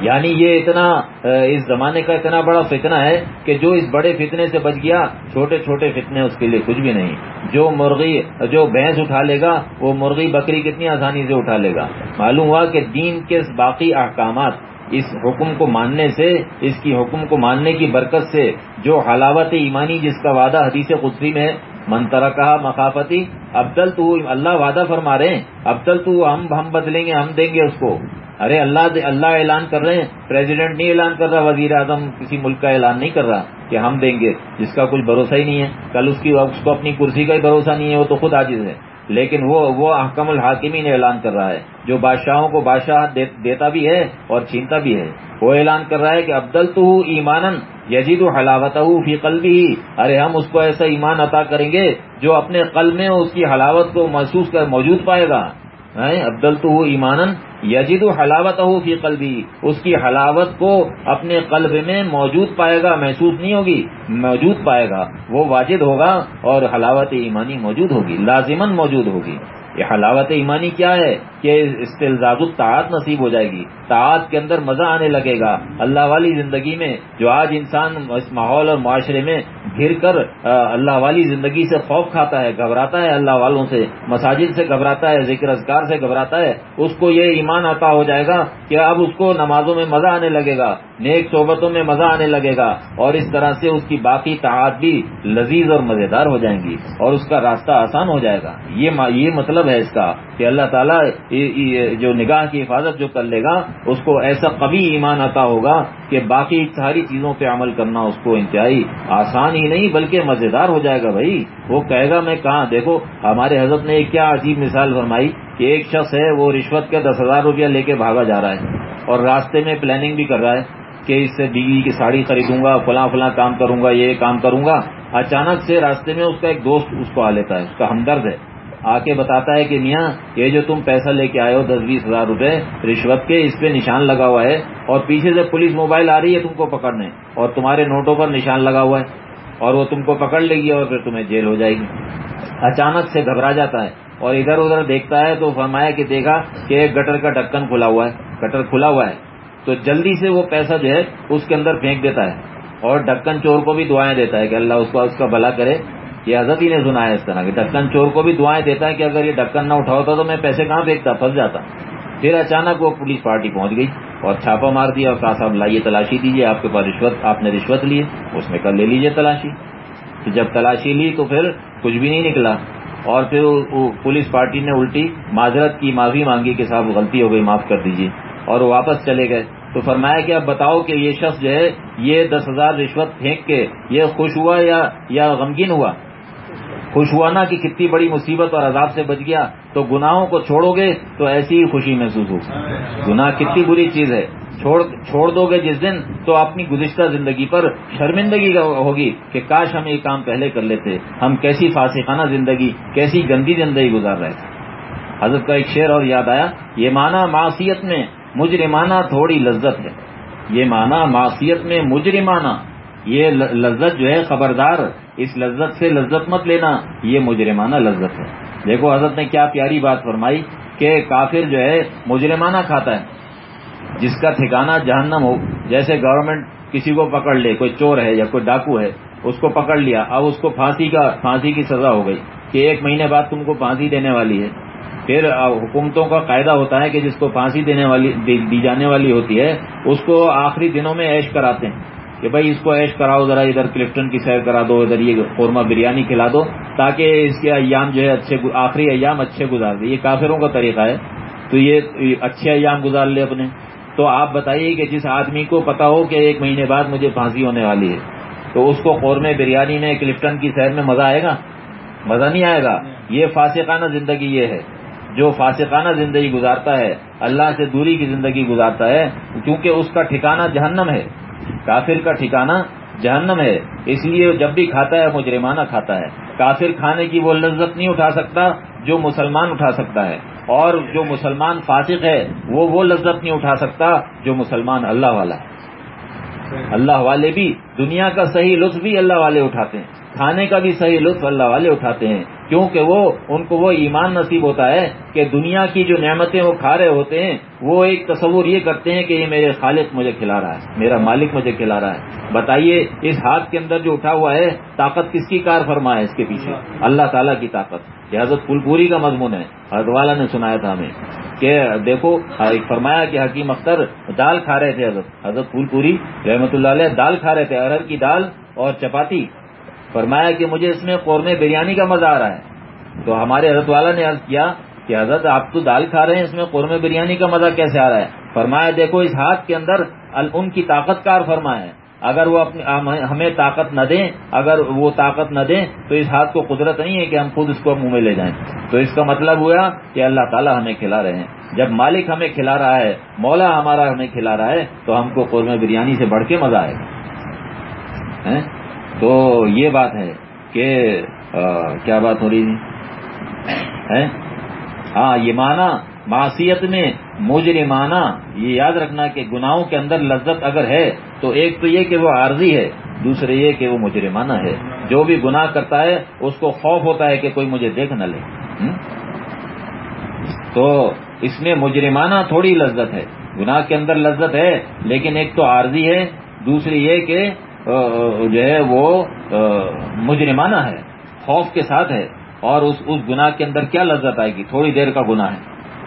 A: یعنی یہ اتنا اس زمانے کا اتنا بڑا فتنہ ہے کہ جو اس بڑے فتنے سے بچ گیا، چھوٹے چھوٹے فتنے اس کے لیے کچھ بھی نہیں۔ جو مرغی، جو بھینس اٹھا لے گا، وہ مرغی بکری کتنی آسانی سے اٹھا لے گا۔ معلوم ہوا کہ دین کے باقی احکامات، اس حکم کو ماننے سے، اس کی حکم کو ماننے کی برکت سے، جو حلاوت ایمانی جس کا وعدہ حدیث قدسی میں منترا کہا مخافتی ابدل تو اللہ وعدہ فرما رہے ہیں۔ ابدل تو ہم ہم بدلیں گے، ہم دیں گے اس کو۔ ارے اللہ اللہ اعلان کر رہے ہیں۔ پریزیڈنٹ نہیں اعلان کر رہا، وزیر اعظم کسی ملک کا اعلان نہیں کر رہا کہ ہم دیں گے، جس کا کچھ بھروسہ ہی نہیں ہے۔ کل اس کی، اس کو اپنی کرسی کا ہی بھروسہ نہیں ہے، وہ تو خود عاجز ہے۔ لیکن وہ وہ احکم الحاکمی نے اعلان کر رہا ہے۔ جو بادشاہوں کو بادشاہ دیتا بھی ہے اور چھینتا بھی ہے۔ وہ اعلان کر رہا ہے کہ ابدل تو ایمانن یزید و حلاوت فی قلبی۔ ارے ہم اس کو ایسا ایمان عطا کریں گے جو اپنے قلب میں اس کی حلاوت کو محسوس کر موجود پائے گا۔ ابدل تو ایمانن یجید و حلاوت ہو فی قلبی، اس کی حلاوت کو اپنے قلب میں موجود پائے گا، محسوس نہیں ہوگی، موجود پائے گا، وہ واجد ہوگا اور حلاوت ایمانی موجود ہوگی لازمن موجود ہوگی۔ یہ حلاوت ایمانی کیا ہے کہ استلزاز الطاعت نصیب ہو جائے گی؟ تعات کے اندر مزہ آنے لگے گا۔ اللہ والی زندگی میں جو آج انسان اس ماحول اور معاشرے میں گھر کر اللہ والی زندگی سے خوف کھاتا ہے، گھبراتا ہے، اللہ والوں سے، مساجد سے گھبراتا ہے، ذکر اذکار سے گھبراتا ہے، اس کو یہ ایمان آتا ہو جائے گا کہ اب اس کو نمازوں میں مزہ آنے لگے گا، نیک صحبتوں میں مزہ آنے لگے گا اور اس طرح سے اس کی باقی تعات بھی لذیذ اور مزیدار ہو جائیں گی اور اس کا راستہ آسان ہو جائے گا۔ یہ مطلب مطلب ہے اس کا کہ اللہ تعالیٰ جو نگاہ کی حفاظت جو کر لے گا، اس کو ایسا کبھی ایمان عطا ہوگا کہ باقی ساری چیزوں پہ عمل کرنا اس کو انتہائی آسان ہی نہیں، بلکہ مزیدار ہو جائے گا بھائی۔ وہ کہے گا، میں کہاں؟ دیکھو، ہمارے حضرت نے ایک کیا عجیب مثال فرمائی کہ ایک شخص ہے، وہ رشوت کے دس ہزار روپیہ لے کے بھاگا جا رہا ہے اور راستے میں پلاننگ بھی کر رہا ہے کہ اس سے بیوی کی ساڑی خریدوں گا، فلاں فلاں کام کروں گا، یہ کام کروں گا۔ اچانک سے راستے میں اس کا ایک دوست اس کو آ لیتا ہے، اس کا ہمدرد ہے۔ آ کے بتاتا ہے کہ میاں، یہ جو تم پیسہ لے کے آئے ہو دس بیس ہزار روپے رشوت کے، اس پہ نشان لگا ہوا ہے اور پیچھے سے پولیس موبائل آ رہی ہے تم کو پکڑنے اور تمہارے نوٹوں پر نشان لگا ہوا ہے اور وہ تم کو پکڑ لے گی اور پھر تمہیں جیل ہو جائے گی۔ اچانک سے گھبرا جاتا ہے اور ادھر ادھر دیکھتا ہے تو فرمایا کہ دیکھا کہ ایک گٹر کا ڈکن کھلا ہوا ہے، گٹر کھلا ہوا ہے۔ تو جلدی سے وہ پیسہ جو ہے اس کے اندر پھینک دیتا ہے اور ڈکن چور کو بھی دعائیں دیتا ہے کہ اللہ اس کو اس کا بھلا کرے۔ یہ حضرت ہی نے سنا ہے اس طرح کہ ڈکن چور کو بھی دعائیں دیتا ہے کہ اگر یہ ڈکن نہ اٹھاؤتا تو میں پیسے کہاں پھینکتا پھنس جاتا۔ پھر اچانک وہ پولیس پارٹی پہنچ گئی اور چھاپا مار دیا اور کہا صاحب، لائیے تلاشی دیجیے آپ کے پاس رشوت، آپ نے رشوت لی اس میں کر لے لیجیے تلاشی۔ تو جب تلاشی لی تو پھر کچھ بھی نہیں نکلا۔ اور پھر پولیس پارٹی نے الٹی معذرت کی، معافی مانگی کہ صاحب، غلطی ہو گئی، معاف کر دیجیے اور وہ واپس چلے گئے۔ تو فرمایا کہ اب بتاؤ کہ یہ شخص جو ہے، یہ دس ہزار رشوت پھینک کے یہ خوش ہوا یا غمگین ہوا؟ خوش ہوا نا کہ کتنی بڑی مصیبت اور عذاب سے بچ گیا، تو گناہوں کو چھوڑو گے تو ایسی ہی خوشی محسوس ہو گناہ کتنی بری چیز ہے۔ چھوڑ دو گے جس دن تو اپنی گزشتہ زندگی پر شرمندگی ہوگی کہ کاش ہم یہ کام پہلے کر لیتے۔ ہم کیسی فاسقانہ زندگی، کیسی گندی زندگی گزار رہے تھے۔ حضرت کا ایک شعر اور یاد آیا، یہ معنی معصیت میں مجرمانہ تھوڑی لذت ہے۔ یہ معنی معصیت میں مجرمانہ یہ لذت جو ہے خبردار، اس لذت سے لذت مت لینا، یہ مجرمانہ لذت ہے۔ دیکھو حضرت نے کیا پیاری بات فرمائی کہ کافر جو ہے مجرمانہ کھاتا ہے۔ جس کا ٹھکانہ جہنم ہو، جیسے گورنمنٹ کسی کو پکڑ لے، کوئی چور ہے یا کوئی ڈاکو ہے، اس کو پکڑ لیا، اب اس کو پھانسی کا پھانسی کی سزا ہو گئی کہ ایک مہینے بعد تم کو پھانسی دینے والی ہے۔ پھر حکومتوں کا قاعدہ ہوتا ہے کہ جس کو پھانسی دینے والی دی جانے والی ہوتی ہے، اس کو آخری دنوں میں ایش کراتے ہیں۔ کہ بھائی اس کو ایش کراؤ ذرا ادھر کلفٹن کی سیر کرا دو، ادھر یہ قورمہ بریانی کھلا دو، تاکہ اس کے ایام جو ہے اچھے آخری ایام اچھے گزار دے۔ یہ کافروں کا طریقہ ہے۔ تو یہ اچھے ایام گزار لے اپنے۔ تو آپ بتائیے کہ جس آدمی کو پتا ہو کہ ایک مہینے بعد مجھے پھانسی ہونے والی ہے، تو اس کو قورمے بریانی میں، کلفٹن کی سیر میں مزہ آئے گا؟ مزہ نہیں آئے گا۔ یہ فاسقانہ زندگی یہ ہے۔ جو فاسقانہ زندگی گزارتا ہے، اللہ سے دوری کی زندگی گزارتا ہے، کیونکہ اس کا ٹھکانہ جہنم ہے۔ کافر کا ٹھکانہ جہنم ہے۔ اس لیے جب بھی کھاتا ہے، مجرمانہ کھاتا ہے۔ کافر کھانے کی وہ لذت نہیں اٹھا سکتا جو مسلمان اٹھا سکتا ہے۔ اور جو مسلمان فاسق ہے، وہ وہ لذت نہیں اٹھا سکتا جو مسلمان اللہ والا۔ ہے اللہ والے بھی دنیا کا صحیح لطف بھی اللہ والے اٹھاتے ہیں۔ کھانے کا بھی صحیح لطف اللہ والے اٹھاتے ہیں۔ کیونکہ وہ ان کو وہ ایمان نصیب ہوتا ہے کہ دنیا کی جو نعمتیں وہ کھا رہے ہوتے ہیں، وہ ایک تصور یہ کرتے ہیں کہ یہ میرے خالق مجھے کھلا رہا ہے، میرا مالک مجھے کھلا رہا ہے۔ بتائیے، اس ہاتھ کے اندر جو اٹھا ہوا ہے، طاقت کس کی کار فرما ہے اس کے پیچھے؟ اللہ تعالیٰ کی طاقت۔ یہ حضرت پھول پوری کا مضمون ہے، حضرت والا نے سنایا تھا ہمیں کہ دیکھو فرمایا کہ حکیم اختر دال کھا رہے تھے حضرت حضرت پھول پوری رحمۃ اللہ علیہ دال کھا رہے تھے، ارہر کی دال اور چپاتی۔ فرمایا کہ مجھے اس میں قورمے بریانی کا مزہ آ رہا ہے۔ تو ہمارے حضرت والا نے عرض کیا کہ حضرت آپ تو دال کھا رہے ہیں، اس میں قورمے بریانی کا مزہ کیسے آ رہا ہے؟ فرمایا، دیکھو، اس ہاتھ کے اندر ان کی طاقت کار فرمایا ہے۔ اگر وہ ہمیں طاقت نہ دیں، اگر وہ طاقت نہ دیں، تو اس ہاتھ کو قدرت نہیں ہے کہ ہم خود اس کو منہ میں لے جائیں۔ تو اس کا مطلب ہوا کہ اللہ تعالیٰ ہمیں کھلا رہے ہیں۔ جب مالک ہمیں کھلا رہا ہے، مولا ہمارا ہمیں کھلا رہا ہے، تو ہم کو قورمے بریانی سے بڑھ کے مزہ آئے گا۔ تو یہ بات ہے کہ کیا بات ہو رہی تھی؟ ہاں یہ مانا معاشیت میں مجرمانہ، یہ یاد رکھنا کہ گناہوں کے اندر لذت اگر ہے تو ایک تو یہ کہ وہ عارضی ہے، دوسرے یہ کہ وہ مجرمانہ ہے۔ جو بھی گناہ کرتا ہے، اس کو خوف ہوتا ہے کہ کوئی مجھے دیکھ نہ لے۔ تو اس میں مجرمانہ تھوڑی لذت ہے۔ گناہ کے اندر لذت ہے، لیکن ایک تو عارضی ہے، دوسری یہ کہ جو ہے وہ مجرمانہ ہے، خوف کے ساتھ ہے، اور اس اس گناہ کے اندر کیا لذت آئے گی؟ تھوڑی دیر کا گناہ ہے۔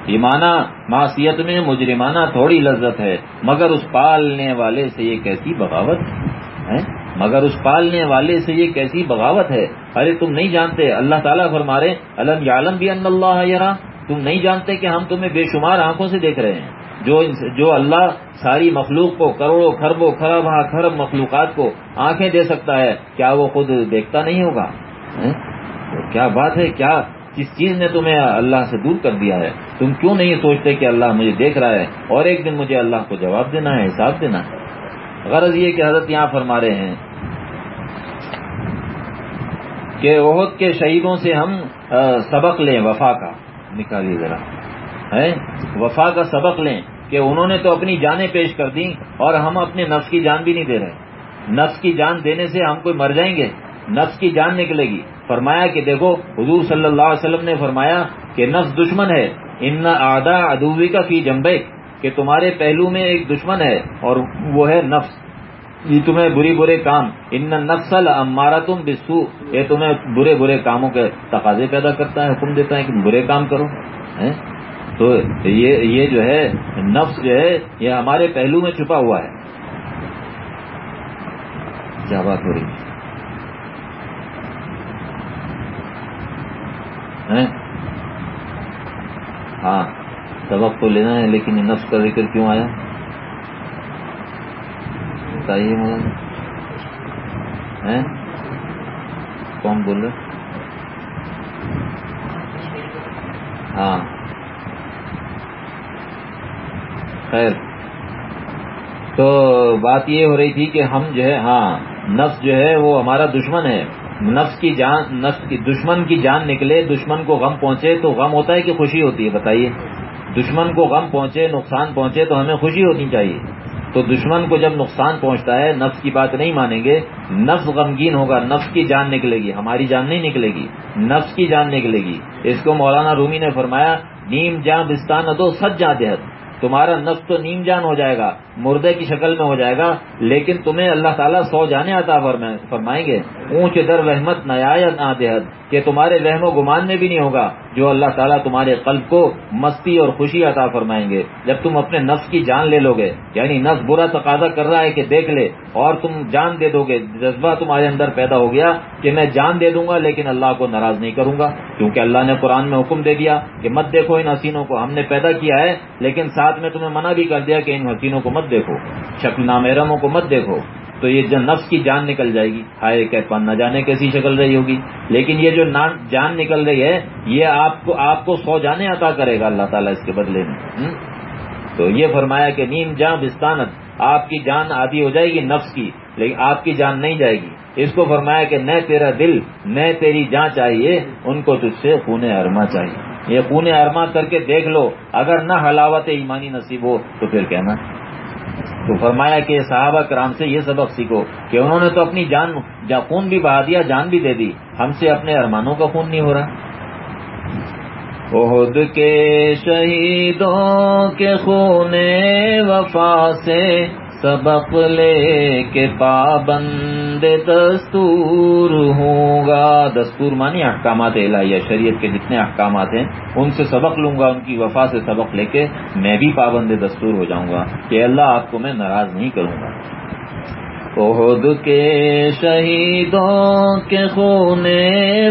A: ایمانہ، معصیت میں مجرمانہ تھوڑی لذت ہے، مگر اس پالنے والے سے یہ کیسی بغاوت ہے؟ مگر اس پالنے والے سے یہ کیسی بغاوت ہے؟ ارے، تم نہیں جانتے۔ اللہ تعالیٰ فرمارے علم یعلم بھی ان اللہ یرا؟ تم نہیں جانتے کہ ہم تمہیں بے شمار آنکھوں سے دیکھ رہے ہیں۔ جو جو اللہ ساری مخلوق کو کروڑوں خربوں خرب ہاں خرب مخلوقات کو آنکھیں دے سکتا ہے، کیا وہ خود دیکھتا نہیں ہوگا؟ کیا بات ہے؟ کیا کس چیز نے تمہیں اللہ سے دور کر دیا ہے؟ تم کیوں نہیں سوچتے کہ اللہ مجھے دیکھ رہا ہے اور ایک دن مجھے اللہ کو جواب دینا ہے، حساب دینا ہے؟ غرض یہ کہ حضرت یہاں فرما رہے ہیں کہ عہد کے شہیدوں سے ہم سبق لیں، وفا کا۔ نکالیے ذرا۔ ہے؟ وفا کا سبق لیں کہ انہوں نے تو اپنی جانیں پیش کر دی اور ہم اپنے نفس کی جان بھی نہیں دے رہے۔ نفس کی جان دینے سے ہم کوئی مر جائیں گے؟ نفس کی جان نکلے گی۔ فرمایا کہ دیکھو، حضور صلی اللہ علیہ وسلم نے فرمایا کہ نفس دشمن ہے۔ ان آدھا ادوی کا فی جمبے کہ تمہارے پہلو میں ایک دشمن ہے اور وہ ہے نفس۔ یہ تمہیں بری برے کام۔ ان نفسل امارا تم بسو یہ تمہیں برے برے کاموں کے تقاضے پیدا کرتا ہے، حکم دیتا ہے کہ برے کام کرو۔ تو یہ یہ جو ہے، نفس جو ہے، یہ ہمارے پہلو میں چھپا ہوا ہے۔ کیا بات ہو رہی ہاں سبق تو لینا ہے، لیکن نفس کا ذکر کیوں آیا؟ بتائیے مگر کون بول رہے ہاں۔ خیر۔ تو بات یہ ہو رہی تھی کہ ہم جو ہے ہاں نفس جو ہے، وہ ہمارا دشمن ہے۔ نفس کی جان، نفس کی، دشمن کی جان نکلے، دشمن کو غم پہنچے تو غم ہوتا ہے کہ خوشی ہوتی ہے، بتائیے۔ دشمن کو غم پہنچے، نقصان پہنچے تو ہمیں خوشی ہونی چاہیے۔ تو دشمن کو جب نقصان پہنچتا ہے، نفس کی بات نہیں مانیں گے، نفس غمگین ہوگا، نفس کی جان نکلے گی، ہماری جان نہیں نکلے گی، نفس کی جان نکلے گی۔ اس کو مولانا رومی نے فرمایا، نیم جاں بستان دو سچ جا دہت تمہارا نفس تو نیم جان ہو جائے گا۔ مردے کی شکل میں ہو جائے گا، لیکن تمہیں اللہ تعالیٰ سو جانے آتا فرمائیں گے۔ اونچ در رحمت نیا دہد کہ تمہارے رحم و گمان میں بھی نہیں ہوگا، جو اللہ تعالیٰ تمہارے قلب کو مستی اور خوشی عطا فرمائیں گے۔ جب تم اپنے نفس کی جان لے لو گے یعنی نفس برا تقاضا کر رہا ہے کہ دیکھ لے، اور تم جان دے دو گے۔ جذبہ تمہارے اندر پیدا ہو گیا کہ میں جان دے دوں گا، لیکن اللہ کو ناراض نہیں کروں گا۔ کیونکہ اللہ نے قرآن میں حکم دے دیا کہ مت دیکھو ان حسینوں کو۔ ہم نے پیدا کیا ہے، لیکن ساتھ میں تمہیں منع بھی کر دیا کہ ان حسینوں کو مت دیکھو شکل نامحرموں کو مت دیکھو، تو یہ نفس کی جان نکل جائے گی۔ ہائے کہ نہ جانے کیسی شکل رہی ہوگی۔ لیکن یہ جو جان نکل رہی ہے، یہ آپ کو آپ کو سو جانے عطا کرے گا اللہ تعالیٰ اس کے بدلے میں۔ تو یہ فرمایا کہ نیم جاں بستانت، آپ کی جان آدھی ہو جائے گی نفس کی، لیکن آپ کی جان نہیں جائے گی۔ اس کو فرمایا کہ نہ تیرا دل، نہ تیری جان چاہیے، ان کو تجھ سے خون ارما چاہیے۔ یہ خون ارما کر کے دیکھ لو، اگر نہ حلاوت ایمانی نصیب ہو، تو پھر کہنا تو فرمایا کہ صحابہ کرام سے یہ سبق سیکھو کہ انہوں نے تو اپنی جان خون بھی بہا دیا، جان بھی دے دی۔ ہم سے اپنے ارمانوں کا خون نہیں ہو رہا۔ عہد کے شہیدوں کے خون وفا سے سبق لے کے پابند دستور ہوں گا دستور مانی احکامات الہیہ، شریعت کے جتنے احکامات ہیں، ان سے سبق لوں گا، ان کی وفا سے سبق لے کے میں بھی پابند دستور ہو جاؤں گا کہ اللہ آپ کو میں ناراض نہیں کروں گا۔ عہد کے شہیدوں کے خون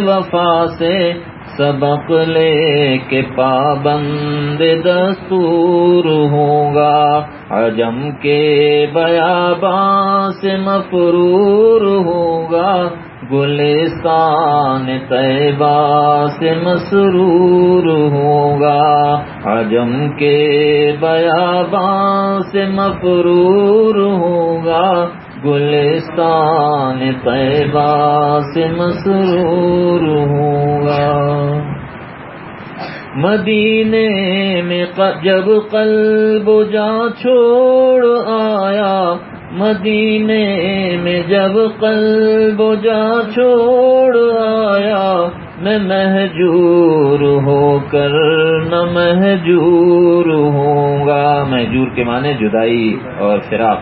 A: وفا سے سبق لے کے پابند دستور ہوگا۔ عجم کے بیاباں سے مفرور ہوگا۔ گلستان طیبہ سے مسرور ہوگا، عجم کے بیاباں سے مفرور ہوگا۔ گلستان طیبہ سے مسرور ہوگا۔ مدینے میں جب قلب جا چھوڑ آیا مدینے میں جب قلب جا چھوڑ آیا، میں محجور ہو کر نہ محجور ہوں گا۔ محجور کے معنی جدائی اور فراق۔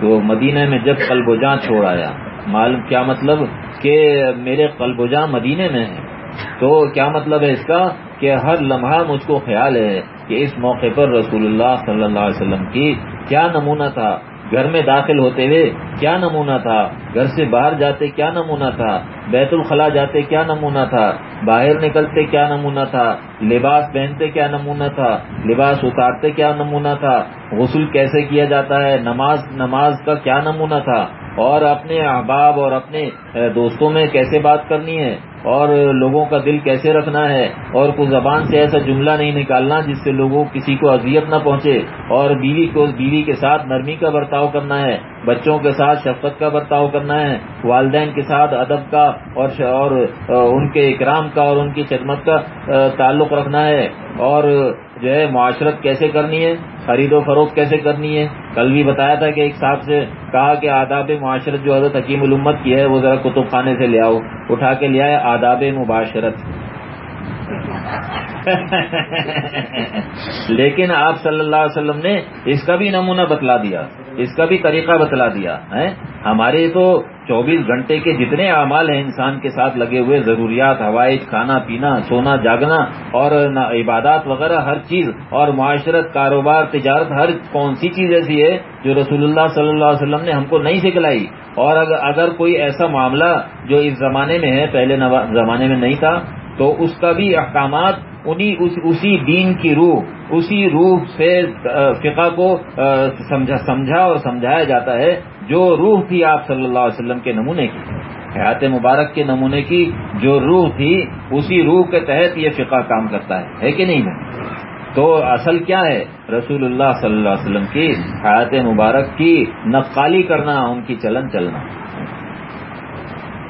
A: تو مدینہ میں جب قلب و جاں چھوڑ آیا، معلوم کیا مطلب؟ کہ میرے قلب و جاں مدینے میں ہے تو کیا مطلب ہے اس کا؟ کہ ہر لمحہ مجھ کو خیال ہے کہ اس موقع پر رسول اللہ صلی اللہ علیہ وسلم کی کیا نمونہ تھا۔ گھر میں داخل ہوتے ہوئے کیا نمونہ تھا؟ گھر سے باہر جاتے کیا نمونہ تھا؟ بیت الخلا جاتے کیا نمونہ تھا؟ باہر نکلتے کیا نمونہ تھا؟ لباس پہنتے کیا نمونہ تھا؟ لباس اتارتے کیا نمونہ تھا؟ غسل کیسے کیا جاتا ہے؟ نماز نماز کا کیا نمونہ تھا؟ اور اپنے احباب اور اپنے دوستوں میں کیسے بات کرنی ہے؟ اور لوگوں کا دل کیسے رکھنا ہے؟ اور کچھ زبان سے ایسا جملہ نہیں نکالنا جس سے لوگوں کسی کو اذیت نہ پہنچے، اور بیوی کو بیوی کے ساتھ نرمی کا برتاؤ کرنا ہے، بچوں کے ساتھ شفقت کا برتاؤ کرنا ہے، والدین کے ساتھ ادب کا اور اور ان کے اکرام کا اور ان کی خدمت کا تعلق رکھنا ہے، اور جو ہے معاشرت کیسے کرنی ہے، خرید و فروخت کیسے کرنی ہے؟ کل بھی بتایا تھا کہ ایک صاحب سے کہا کہ آداب معاشرت جو حضرت حکیم الامت کی ہے، وہ ذرا کتب خانے سے لے آؤ۔ اٹھا کے لے آئے آداب مباشرت۔ لیکن آپ صلی اللہ علیہ وسلم نے اس کا بھی نمونہ بتلا دیا۔ اس کا بھی طریقہ بتلا دیا ہے ہمارے تو چوبیس گھنٹے کے جتنے اعمال ہیں انسان کے ساتھ لگے ہوئے، ضروریات ہوائج کھانا، پینا، سونا، جاگنا اور عبادات وغیرہ، ہر چیز اور معاشرت، کاروبار، تجارت، ہر کون سی چیز ایسی ہے جو رسول اللہ صلی اللہ علیہ وسلم نے ہم کو نہیں سکھلائی۔ اور اگر کوئی ایسا معاملہ جو اس زمانے میں ہے، پہلے زمانے میں نہیں تھا تو اس کا بھی احکامات انہی اسی دین کی روح، اسی روح سے فقہ کو سمجھا اور سمجھایا جاتا ہے جو روح تھی آپ صلی اللہ علیہ وسلم کے نمونے کی۔ حیات مبارک کے نمونے کی جو روح تھی، اسی روح کے تحت یہ فقہ کام کرتا ہے۔ ہے کہ نہیں تو اصل کیا ہے؟ رسول اللہ صلی اللہ علیہ وسلم کی حیات مبارک کی نقالی کرنا، ان کی چلن چلنا۔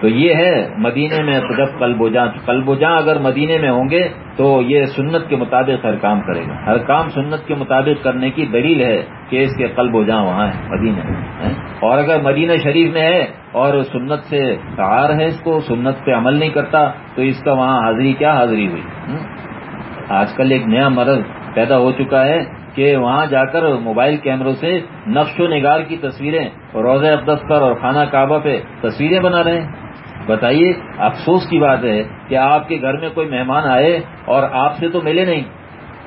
A: تو یہ ہے مدینے میں جب قلب و جاں قلب و جاں اگر مدینے میں ہوں گے تو یہ سنت کے مطابق ہر کام کرے گا۔ ہر کام سنت کے مطابق کرنے کی دلیل ہے کہ اس کے قلب و جاں وہاں ہے مدینے میں اور اگر مدینہ شریف میں ہے اور سنت سے سہار ہے اس کو، سنت پہ عمل نہیں کرتا، تو اس کا وہاں حاضری کیا حاضری ہوئی؟ آج کل ایک نیا مرض پیدا ہو چکا ہے کہ وہاں جا کر موبائل کیمروں سے نقش و نگار کی تصویریں روز ابدس پر اور خانہ کعبہ پہ تصویریں بنا رہے ہیں۔ بتائیے، افسوس کی بات ہے کہ آپ کے گھر میں کوئی مہمان آئے اور آپ سے تو ملے نہیں۔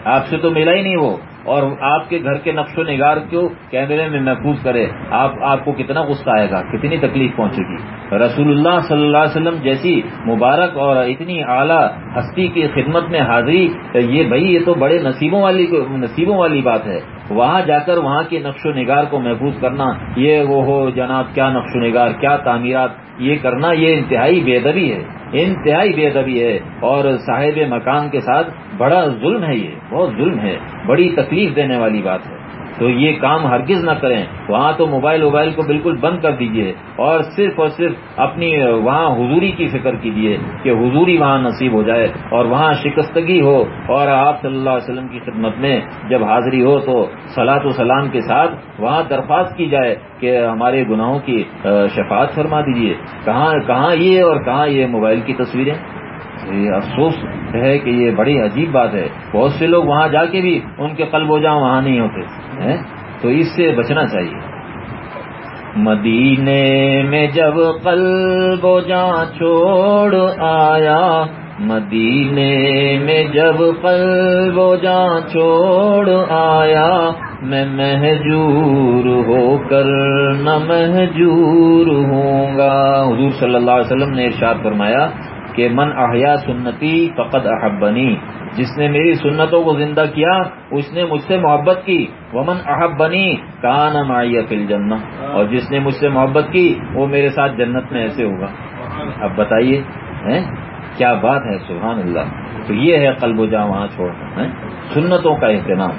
A: آپ سے تو ملا ہی نہیں وہ۔ اور آپ کے گھر کے نقش و نگار کو کیمرے میں محفوظ کرے؟ آپ آپ کو کتنا غصہ آئے گا، کتنی تکلیف پہنچے گی۔ رسول اللہ صلی اللہ علیہ وسلم جیسی مبارک اور اتنی اعلیٰ ہستی کی خدمت میں حاضری، یہ بھائی، یہ تو بڑے نصیبوں والی نصیبوں والی بات ہے۔ وہاں جا کر وہاں کے نقش و نگار کو محفوظ کرنا، یہ وہ ہو جناب، کیا نقش و نگار، کیا تعمیرات، یہ کرنا، یہ انتہائی بے ادبی ہے، انتہائی بے ادبی ہے۔ اور صاحب مکان کے ساتھ بڑا ظلم ہے یہ، بہت ظلم ہے، بڑی تکلیف دینے والی بات ہے۔ تو یہ کام ہرگز نہ کریں۔ وہاں تو موبائل، ووبائل کو بالکل بند کر دیجیے اور صرف اور صرف اپنی، وہاں حضوری کی فکر کیجیے کہ حضوری وہاں نصیب ہو جائے اور وہاں شکستگی ہو اور آپ صلی اللہ علیہ وسلم کی خدمت میں جب حاضری ہو تو سلاۃ و سلام کے ساتھ وہاں درخواست کی جائے کہ ہمارے گناہوں کی شفاعت فرما دیجیے کہاں کہاں یہ اور کہاں یہ موبائل کی تصویریں؟ یہ افسوس ہے کہ یہ بڑی عجیب بات ہے۔ بہت سے لوگ وہاں جا کے بھی ان کے قلب و جاؤں وہاں نہیں ہوتے تو اس سے بچنا چاہیے۔ مدینے میں جب قلب و جاں چھوڑ آیا، مدینے میں جب قلب و جاں چھوڑ آیا، میں محجور ہو کر نہ محجور ہوں گا۔ حضور صلی اللہ علیہ وسلم نے ارشاد فرمایا کہ من احیا سنتی فقط احبنی، جس نے میری سنتوں کو زندہ کیا، اس نے مجھ سے محبت کی وہ من احب بنی کہاں نہ فل جنت اور جس نے مجھ سے محبت کی، وہ میرے ساتھ جنت میں ایسے ہوگا۔ اب بتائیے کیا بات ہے؟ سبحان اللہ۔ تو یہ ہے قلب و جا وہاں چھوڑنا سنتوں کا اہتمام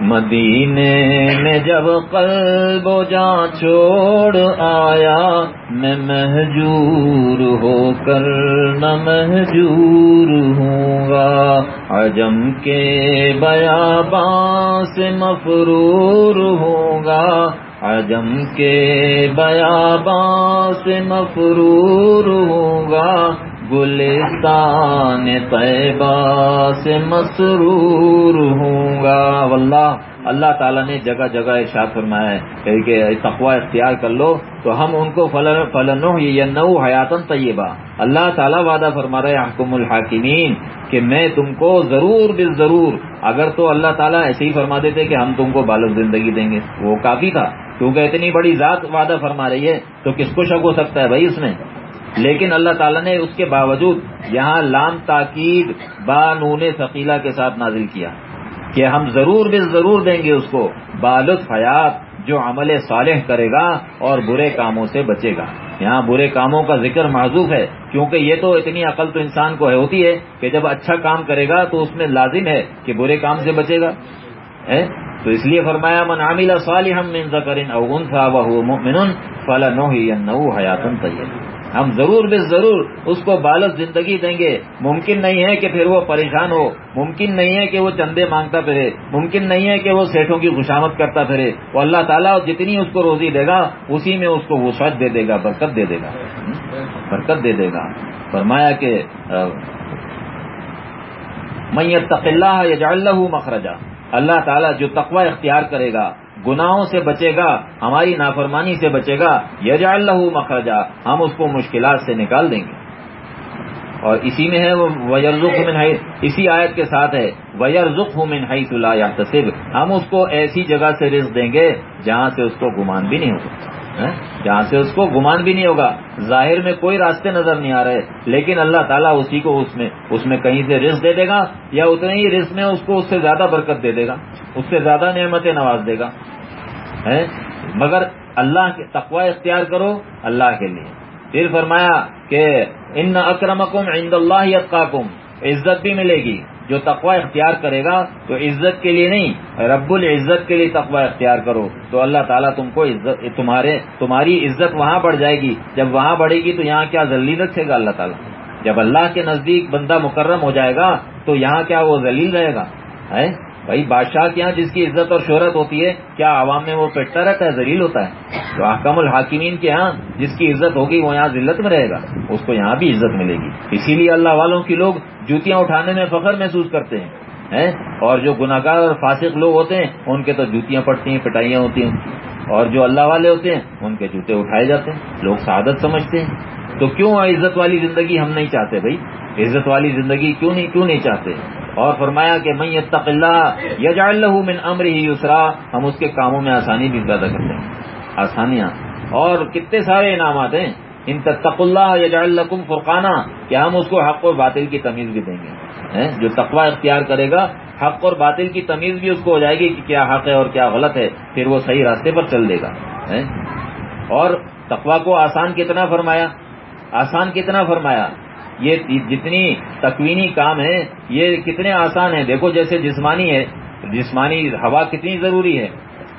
A: مدینے میں جب قلب و جان چھوڑ آیا، میں محجور ہو کر نہ محجور ہوں گا۔ عجم کے بیا سے مفرور ہوں گا۔ عجم کے بیا سے مفرور ہوں گا۔ گلستان طیبہ سے مسرور ہوں گا واللہ، اللہ تعالیٰ نے جگہ جگہ ارشاد فرمایا ہے کہ تقوا اختیار کر لو تو ہم ان کو فلن نو حیاتن طیبہ۔ اللہ تعالیٰ وعدہ فرما رہے حکم الحاکمین، کہ میں تم کو ضرور بال ضرور، اگر تو اللہ تعالیٰ ایسے ہی فرما دیتے کہ ہم تم کو بالغ زندگی دیں گے۔ وہ کافی تھا، کیونکہ اتنی بڑی ذات وعدہ فرما رہی ہے، تو کس کو شک ہو سکتا ہے بھائی اس میں؟ لیکن اللہ تعالیٰ نے اس کے باوجود یہاں لام تاکید با نون ثقیلا کے ساتھ نازل کیا کہ ہم ضرور بھی ضرور دیں گے اس کو بالط حیات جو عمل صالح کرے گا اور برے کاموں سے بچے گا۔ یہاں برے کاموں کا ذکر معذوف ہے، کیونکہ یہ تو اتنی عقل تو انسان کو ہے، ہوتی ہے کہ جب اچھا کام کرے گا تو اس میں لازم ہے کہ برے کام سے بچے گا۔ تو اس لیے فرمایا، من عاملہ صالح من ذکر او انثى وهو مؤمن فلنحيينه حیات طیبہ ہم ضرور بے ضرور اس کو بالغ زندگی دیں گے۔ ممکن نہیں ہے کہ پھر وہ پریشان ہو۔ ممکن نہیں ہے کہ وہ چندے مانگتا پھرے۔ ممکن نہیں ہے کہ وہ سیٹوں کی خوشامد کرتا پھرے۔ وہ اللہ تعالیٰ جتنی اس کو روزی دے گا، اسی میں اس کو وسعت دے دے گا، برکت دے دے گا۔ برکت دے دے گا۔ فرمایا کہ میت تقلّہ یا اللہ مخرجہ اللہ تعالیٰ جو تقوی اختیار کرے گا گناہوں سے بچے گا، ہماری نافرمانی سے بچے گا یجا اللہ مخرجا، ہم اس کو مشکلات سے نکال دیں گے۔ اور اسی میں ہے وہ من اسی آیت کے ساتھ ہے وجرزخ من حیث لا تصب ہم اس کو ایسی جگہ سے رزق دیں گے جہاں سے اس کو گمان بھی نہیں ہوگا۔ ہاں؟ جہاں سے اس کو گمان بھی نہیں ہوگا۔ ظاہر میں کوئی راستے نظر نہیں آ رہے، لیکن اللہ تعالیٰ اسی کو اس میں اس میں کہیں سے رزق دے دے گا یا اتنے ہی رزق میں اس کو اس سے زیادہ برکت دے دے گا، اس سے زیادہ نعمتیں نواز دے گا۔ مگر اللہ کے تقوی اختیار کرو اللہ کے لیے۔ پھر فرمایا کہ ان اکرمکم عند اللہ اتقاکم عزت بھی ملے گی۔ جو تقوی اختیار کرے گا تو عزت کے لیے نہیں، رب العزت کے لیے تقوی اختیار کرو۔ تو اللہ تعالیٰ تم کو عزت، تمہارے، تمہاری عزت وہاں بڑھ جائے گی۔ جب وہاں بڑھے گی تو یہاں کیا ذلیل رکھے گا اللہ تعالیٰ؟ جب اللہ کے نزدیک بندہ مکرم ہو جائے گا تو یہاں کیا وہ ذلیل رہے گا؟ بھائی، بادشاہ کے یہاں جس کی عزت اور شہرت ہوتی ہے، کیا عوام میں وہ پیٹتا رہتا ہے، ذلیل ہوتا ہے؟ تو احکم الحاکمین کے یہاں جس کی عزت ہوگی، وہ یہاں ذلت میں رہے گا، اس کو یہاں بھی عزت ملے گی۔ اسی لیے اللہ والوں کی لوگ جوتیاں اٹھانے میں فخر محسوس کرتے ہیں اور جو گناگار اور فاسق لوگ ہوتے ہیں، ان کے تو جوتیاں پڑتی ہیں، پٹائیاں ہوتی ہیں۔ اور جو اللہ والے ہوتے ہیں، ان کے جوتے اٹھائے جاتے ہیں۔ لوگ سعادت سمجھتے ہیں۔ تو کیوں عزت والی زندگی ہم نہیں چاہتے بھائی؟ عزت والی زندگی کیوں نہیں کیوں نہیں چاہتے؟ اور فرمایا کہ میں یتق اللہ یجعل اللہ من امر ہی یسرا، ہم اس کے کاموں میں آسانی بھی پیدا کرتے ہیں۔ آسانیاں۔ اور کتنے سارے انعامات ہیں۔ ان تق اللہ یجعل لکم فرقانہ کہ ہم اس کو حق اور باطل کی تمیز بھی دیں گے۔ جو تقوی اختیار کرے گا، حق اور باطل کی تمیز بھی اس کو ہو جائے گی کہ کیا حق ہے اور کیا غلط ہے، پھر وہ صحیح راستے پر چل دے گا۔ اور تقوی کو آسان کتنا فرمایا؟ آسان کتنا فرمایا؟ یہ جتنی تکوینی کام ہے یہ کتنے آسان ہیں۔ دیکھو جیسے جسمانی ہے، جسمانی ہوا کتنی ضروری ہے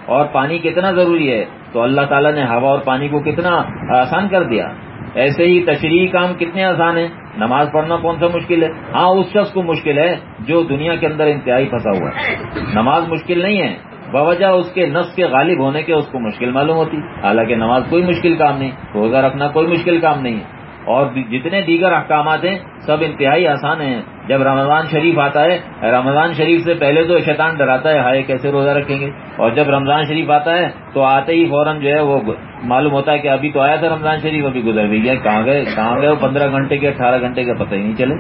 A: اور پانی کتنا ضروری ہے۔ تو اللہ تعالیٰ نے ہوا اور پانی کو کتنا آسان کر دیا۔ ایسے ہی تشریحی کام کتنے آسان ہیں۔ نماز پڑھنا کون سا مشکل ہے؟ ہاں اس شخص کو مشکل ہے جو دنیا کے اندر انتہائی پھنسا ہوا ہے۔ نماز مشکل نہیں ہے۔ بوجہ اس کے نفس کے غالب ہونے کے اس کو مشکل معلوم ہوتی۔ حالانکہ نماز کوئی مشکل کام نہیں، روزہ رکھنا کوئی مشکل کام نہیں۔ ہے اور جتنے دیگر احکامات ہیں، سب انتہائی آسان ہیں۔ جب رمضان شریف آتا ہے، رمضان شریف سے پہلے تو شیطان ڈراتا ہے، ہائے کیسے روزہ رکھیں گے؟ اور جب رمضان شریف آتا ہے، تو آتے ہی فوراً جو ہے وہ معلوم ہوتا ہے کہ ابھی تو آیا تھا رمضان شریف، ابھی گزر بھی گیا۔ کہاں گئے؟ کہاں گئے؟ وہ پندرہ گھنٹے کے، اٹھارہ گھنٹے کا پتہ ہی نہیں چلے۔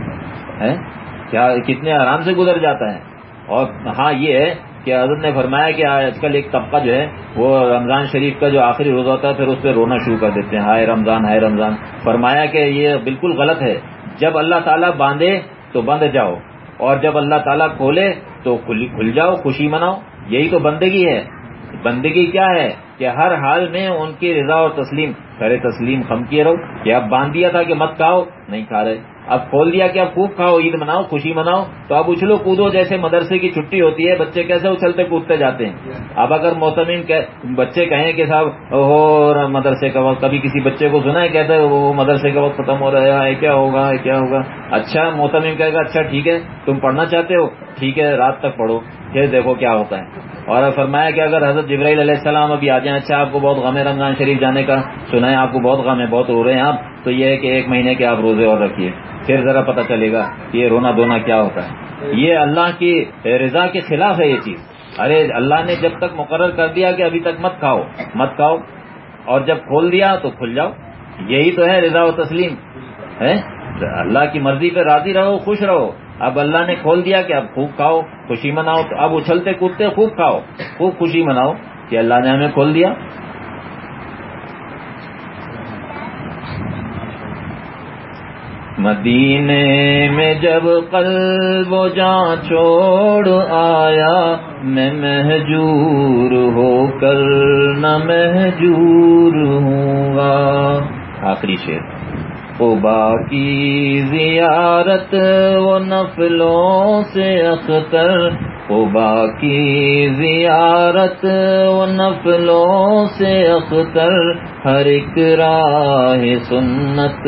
A: کیا کتنے آرام سے گزر جاتا ہے۔ اور ہاں یہ ہے کہ حضرت نے فرمایا کہ آج کل ایک طبقہ جو ہے، وہ رمضان شریف کا جو آخری روزہ ہوتا ہے، پھر اس پہ رونا شروع کر دیتے ہیں۔ ہائے رمضان ہائے رمضان۔ فرمایا کہ یہ بالکل غلط ہے۔ جب اللہ تعالیٰ باندھے تو بند جاؤ، اور جب اللہ تعالیٰ کھولے تو کھل جاؤ، خوشی مناؤ۔ یہی تو بندگی ہے۔ بندگی کیا ہے؟ کہ ہر حال میں ان کی رضا اور تسلیم کرے تسلیم، خم کیے رہو۔ کہ اب باندھ دیا تھا کہ مت کھاؤ، نہیں کھا رہے۔ اب کھول دیا کہ اب خوب کھاؤ، عید مناؤ، خوشی مناؤ۔ تو اب اچھلو کودو، جیسے مدرسے کی چھٹی ہوتی ہے، بچے کیسے اچھلتے کودتے جاتے ہیں؟ اب اگر موسمین بچے کہیں کہ صاحب ہو مدرسے کا وقت، کبھی کسی بچے کو سنا ہے، کہتے وہ مدرسے کا وقت ختم ہو رہا ہے، کیا ہوگا کیا ہوگا؟ اچھا موسمین کہے گا اچھا ٹھیک ہے، تم پڑھنا چاہتے ہو؟ ٹھیک ہے، رات تک پڑھو۔ پھر دیکھو کیا ہوتا ہے۔ اور فرمایا کہ اگر حضرت جبرائیل علیہ السلام ابھی آ جائیں اچھا آپ کو بہت غم ہے رمضان شریف جانے کا۔ سنا ہے آپ کو بہت غم ہے، بہت رو رہے ہیں آپ۔ تو یہ ہے کہ ایک مہینے کے آپ روزے اور رکھیے۔ پھر ذرا پتہ چلے گا کہ یہ رونا دھونا کیا ہوتا ہے۔ یہ اللہ کی رضا کے خلاف ہے یہ چیز۔ ارے، اللہ نے جب تک مقرر کر دیا کہ ابھی تک مت کھاؤ مت کھاؤ۔ اور جب کھول دیا تو کھل جاؤ۔ یہی تو ہے رضا و تسلیم۔ ہے اللہ کی مرضی پہ راضی رہو، خوش رہو۔ اب اللہ نے کھول دیا کہ اب خوب کھاؤ، خوشی مناؤ، تو اب اچھلتے کودتے خوب کھاؤ، خوب خوشی مناؤ کہ اللہ نے ہمیں کھول دیا۔ مدینے میں جب قلب و جان چھوڑ آیا، میں محجور ہو کر نہ محجور ہوں گا۔ آخری شیر قبا کی زیارت و نفلوں سے اختر قبا کی زیارت و نفلوں سے اختر، ہر ایک راہ سنت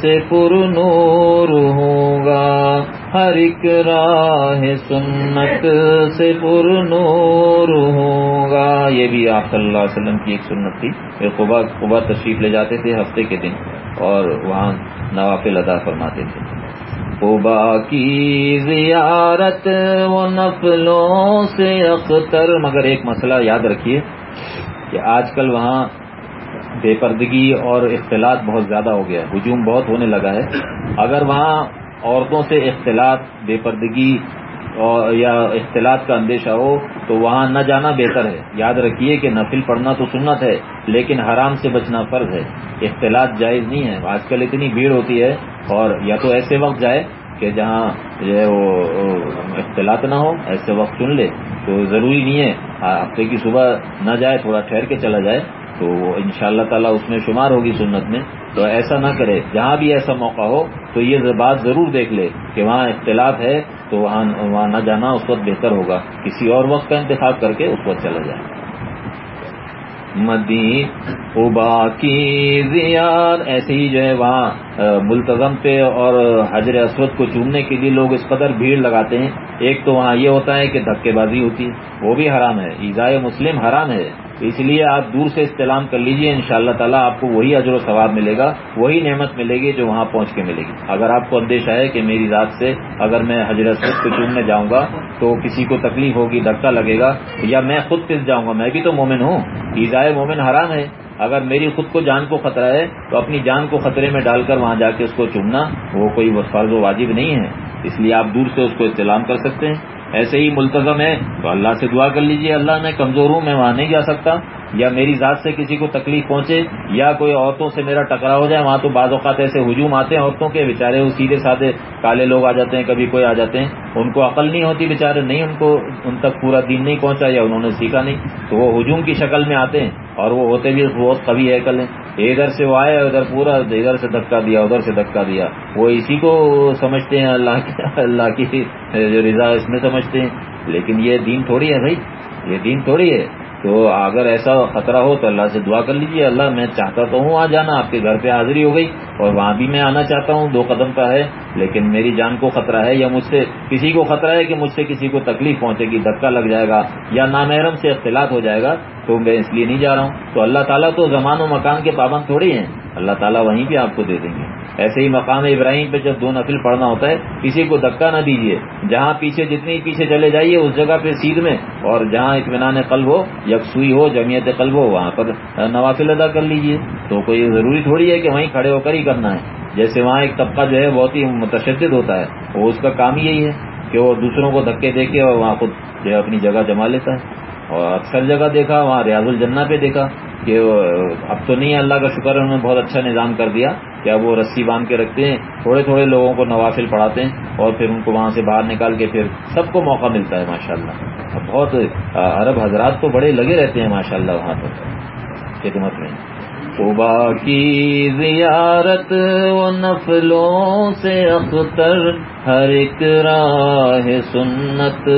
A: سے پر نور ہوگا ہر ایک راہ سنت سے پر نور ہوگا یہ بھی آپ صلی اللہ علیہ وسلم کی ایک سنت تھی۔ قبا قبا تشریف لے جاتے تھے ہفتے کے دن اور وہاں نوافل ادا فرماتے تھے۔ قبا کی زیارت و نفلوں سے اختر۔ مگر ایک مسئلہ یاد رکھیے کہ آج کل وہاں بے پردگی اور اختلاط بہت زیادہ ہو گیا ہے۔ ہجوم بہت ہونے لگا ہے۔ اگر وہاں عورتوں سے اختلاط بے پردگی یا اختلاط کا اندیشہ ہو تو وہاں نہ جانا بہتر ہے۔ یاد رکھیے کہ نفل پڑھنا تو سنت ہے، لیکن حرام سے بچنا فرض ہے۔ اختلاط جائز نہیں ہے۔ آج کل اتنی بھیڑ ہوتی ہے اور یا تو ایسے وقت جائے کہ جہاں جو ہے وہ اختلاط نہ ہو، ایسے وقت چن لے۔ تو ضروری نہیں ہے۔ ہاں، ہفتے کی صبح نہ جائے، تھوڑا ٹھہر کے چلا جائے تو ان شاء اللہ تعالیٰ اس میں شمار ہوگی سنت میں۔ تو ایسا نہ کرے۔ جہاں بھی ایسا موقع ہو تو یہ بات ضرور دیکھ لے کہ وہاں اختلاف ہے تو وہاں وہاں نہ جانا، اس وقت بہتر ہوگا۔ کسی اور وقت کا انتخاب کر کے اس وقت چلا جائے۔ مدی ابا کی زیاد ایسے ہی جو ہے وہاں ملتظم پہ اور حضر اسود کو چومنے کے لیے لوگ اس قدر بھیڑ لگاتے ہیں۔ ایک تو وہاں یہ ہوتا ہے کہ دھکے بازی ہوتی ہے وہ بھی حرام ہے۔ ایزائے مسلم حرام ہے۔ اس لیے آپ دور سے استعلام کر لیجیے ان شاء اللہ تعالیٰ آپ کو وہی اجر و ثواب ملے گا، وہی نعمت ملے گی جو وہاں پہنچ کے ملے گی۔ اگر آپ کو اندیشہ ہے کہ میری ذات سے اگر میں حضرت کو چوننے جاؤں گا تو کسی کو تکلیف ہوگی، دھکا لگے گا، یا میں خود پس جاؤں گا، میں بھی تو مومن ہوں ایزائے مومن حرام ہے۔ اگر میری خود کو جان کو خطرہ ہے تو اپنی جان کو خطرے میں ڈال کر وہاں جا کے اس کو چننا وہ کوئی فرض و واجب نہیں ہے۔ اس لیے آپ دور سے اس کو استعلام کر سکتے ہیں۔ ایسے ہی ملتظم ہے تو اللہ سے دعا کر لیجیے، اللہ میں کمزور ہوں، میں وہاں نہیں جا سکتا۔ یا میری ذات سے کسی کو تکلیف پہنچے یا کوئی عورتوں سے میرا ٹکرا ہو جائے، وہاں تو بعض اوقات ایسے ہجوم آتے ہیں عورتوں کے بےچارے وہ سیدھے سادے کالے لوگ آ جاتے ہیں، کبھی کوئی آ جاتے ہیں، ان کو عقل نہیں ہوتی بےچارے نہیں ان کو ان تک پورا دین نہیں پہنچا یا انہوں نے سیکھا نہیں، تو وہ ہجوم کی شکل میں آتے ہیں اور وہ ہوتے بھی بہت کبھی ہے کل ہیں۔ ادھر سے وہ آئے، ادھر پورا، ادھر سے دھکا دیا، ادھر سے دھکا دیا۔ وہ اسی کو سمجھتے ہیں اللہ کی اللہ کی جو رضا اس میں سمجھتے ہیں۔ لیکن یہ دین تھوڑی ہے بھائی، یہ دین تھوڑی ہے۔ تو اگر ایسا خطرہ ہو تو اللہ سے دعا کر لیجیے اللہ میں چاہتا تو ہوں، آ جانا، آپ کے گھر پہ حاضری ہو گئی۔ اور وہاں بھی میں آنا چاہتا ہوں، دو قدم کا ہے، لیکن میری جان کو خطرہ ہے یا مجھ سے کسی کو خطرہ ہے کہ مجھ سے کسی کو تکلیف پہنچے گی دھکا لگ جائے گا یا نامحرم سے اختلاط ہو جائے گا، تو میں اس لیے نہیں جا رہا ہوں۔ تو اللہ تعالیٰ تو زمان و مکان کے پابند تھوڑی ہیں۔ اللہ تعالیٰ وہیں بھی آپ کو دے دیں گے۔ ایسے ہی مقام ابراہیم پہ جب دو نفل پڑھنا ہوتا ہے، کسی کو دھکا نہ دیجیے جہاں پیچھے جتنی پیچھے چلے جائیے، اس جگہ پہ سیدھ میں، اور جہاں اطمینان قلب ہو، یکسوئی ہو، جمعیت قلب ہو، وہاں پر نوافل ادا کر لیجیے تو کوئی ضروری تھوڑی ہے کہ وہیں کھڑے ہو کر ہی کرنا ہے۔ جیسے وہاں ایک طبقہ جو ہے بہت ہی متشدد ہوتا ہے، وہ اس کا کام یہی ہے کہ وہ دوسروں کو دھکے دے کے اور وہاں خود جو ہے اپنی جگہ جما لیتا ہے۔ اور اکثر جگہ دیکھا، وہاں ریاض الجنہ پہ دیکھا کہ اب تو نہیں، اللہ کا شکر ہے، انہوں نے بہت اچھا نظام کر دیا کہ اب وہ رسی باندھ کے رکھتے ہیں، تھوڑے تھوڑے لوگوں کو نوافل پڑھاتے ہیں اور پھر ان کو وہاں سے باہر نکال کے پھر سب کو موقع ملتا ہے ماشاء اللہ بہت عرب حضرات تو بڑے لگے رہتے ہیں ماشاء اللہ وہاں پر خدمت میں۔ صبح کی زیارت و نفلوں سے اختر ہر ایک راہ سنت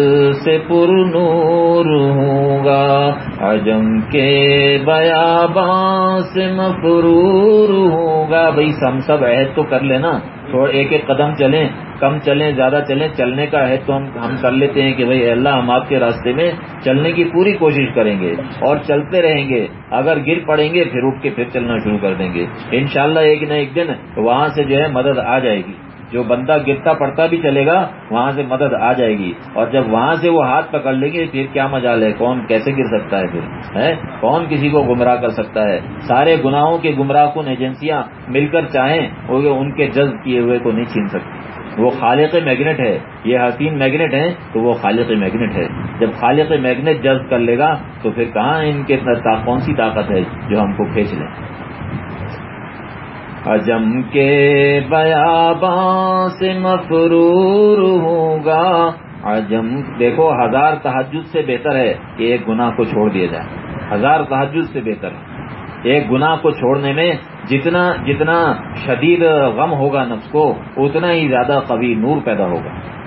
A: سے پر نور ہوگا عجم کے بیاباں سے مفرور ہوگا بھائی ہم سب عہد تو کر لینا۔ تھوڑا ایک ایک قدم چلیں، کم چلیں، زیادہ چلیں۔ چلنے کا ہے تو ہم ہم کر لیتے ہیں کہ بھائی اللہ ہم آپ کے راستے میں چلنے کی پوری کوشش کریں گے اور چلتے رہیں گے۔ اگر گر پڑیں گے پھر اٹھ کے پھر چلنا شروع کر دیں گے۔ انشاءاللہ ایک نہ ایک دن وہاں سے جو ہے مدد آ جائے گی۔ جو بندہ گرتا پڑتا بھی چلے گا، وہاں سے مدد آ جائے گی۔ اور جب وہاں سے وہ ہاتھ پکڑ لیں گے، پھر کیا مجال ہے کون کیسے گر سکتا ہے پھر؟ ہے کون کسی کو گمراہ کر سکتا ہے؟ سارے گناہوں کے گمراہ کن ایجنسیاں مل کر چاہیں، وہ ان کے جذب کیے ہوئے کو نہیں چھین سکتی وہ خالق میگنیٹ ہے۔ یہ حسین میگنیٹ ہے تو وہ خالق میگنیٹ ہے۔ جب خالق میگنیٹ جذب کر لے گا، تو پھر کہاں ان کے کون سی طاقت ہے جو ہم کو کھینچ لیں؟ اجم کے بیاباں سے مفرور ہوگا اجم دیکھو، ہزار تحجد سے بہتر ہے کہ ایک گناہ کو چھوڑ دیا جائے۔ ہزار تحجد سے بہتر ہے۔ ایک گناہ کو چھوڑنے میں جتنا جتنا شدید غم ہوگا نفس کو، اتنا ہی زیادہ قوی نور پیدا ہوگا۔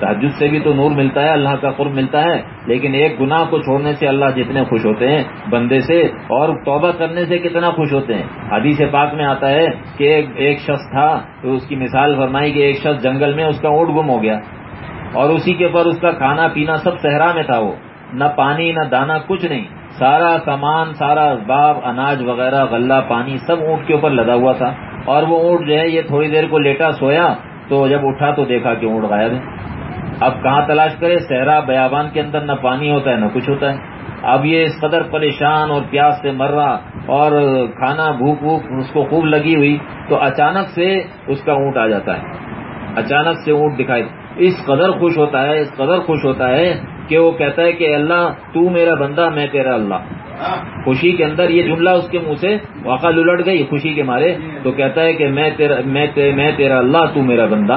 A: تحجد سے بھی تو نور ملتا ہے، اللہ کا قرب ملتا ہے، لیکن ایک گناہ کو چھوڑنے سے اللہ جتنے خوش ہوتے ہیں، بندے سے اور توبہ کرنے سے کتنا خوش ہوتے ہیں۔ حدیث پاک میں آتا ہے کہ ایک شخص تھا، تو اس کی مثال فرمائی کہ ایک شخص جنگل میں اس کا اونٹ گم ہو گیا۔ اور اسی کے اوپر اس کا کھانا پینا سب صحرا میں تھا وہ۔ نہ پانی، نہ دانا، کچھ نہیں۔ سارا سامان، سارا اسباب، اناج وغیرہ، غلہ، پانی سب اونٹ کے اوپر لدا ہوا تھا۔ اور وہ اونٹ جو ہے، یہ تھوڑی دیر کو لیٹا سویا۔ تو جب اٹھا تو دیکھا کہ اونٹ غائب ہے اب کہاں تلاش کرے؟ صحرا بیابان کے اندر نہ پانی ہوتا ہے، نہ کچھ ہوتا ہے۔ اب یہ اس قدر پریشان اور پیاس سے مر رہا اور کھانا بھوک بھوک اس کو خوب لگی ہوئی تو اچانک سے اس کا اونٹ آ جاتا ہے۔ اچانک سے اونٹ دکھائی، اس قدر خوش ہوتا ہے، اس قدر خوش ہوتا ہے کہ وہ کہتا ہے کہ اللہ، تو میرا بندہ، میں تیرا اللہ۔ خوشی کے اندر یہ جملہ اس کے منہ سے واقع الٹ گئی خوشی کے مارے۔ تو کہتا ہے کہ میں تیرا میں تیرا اللہ، تو میرا بندہ۔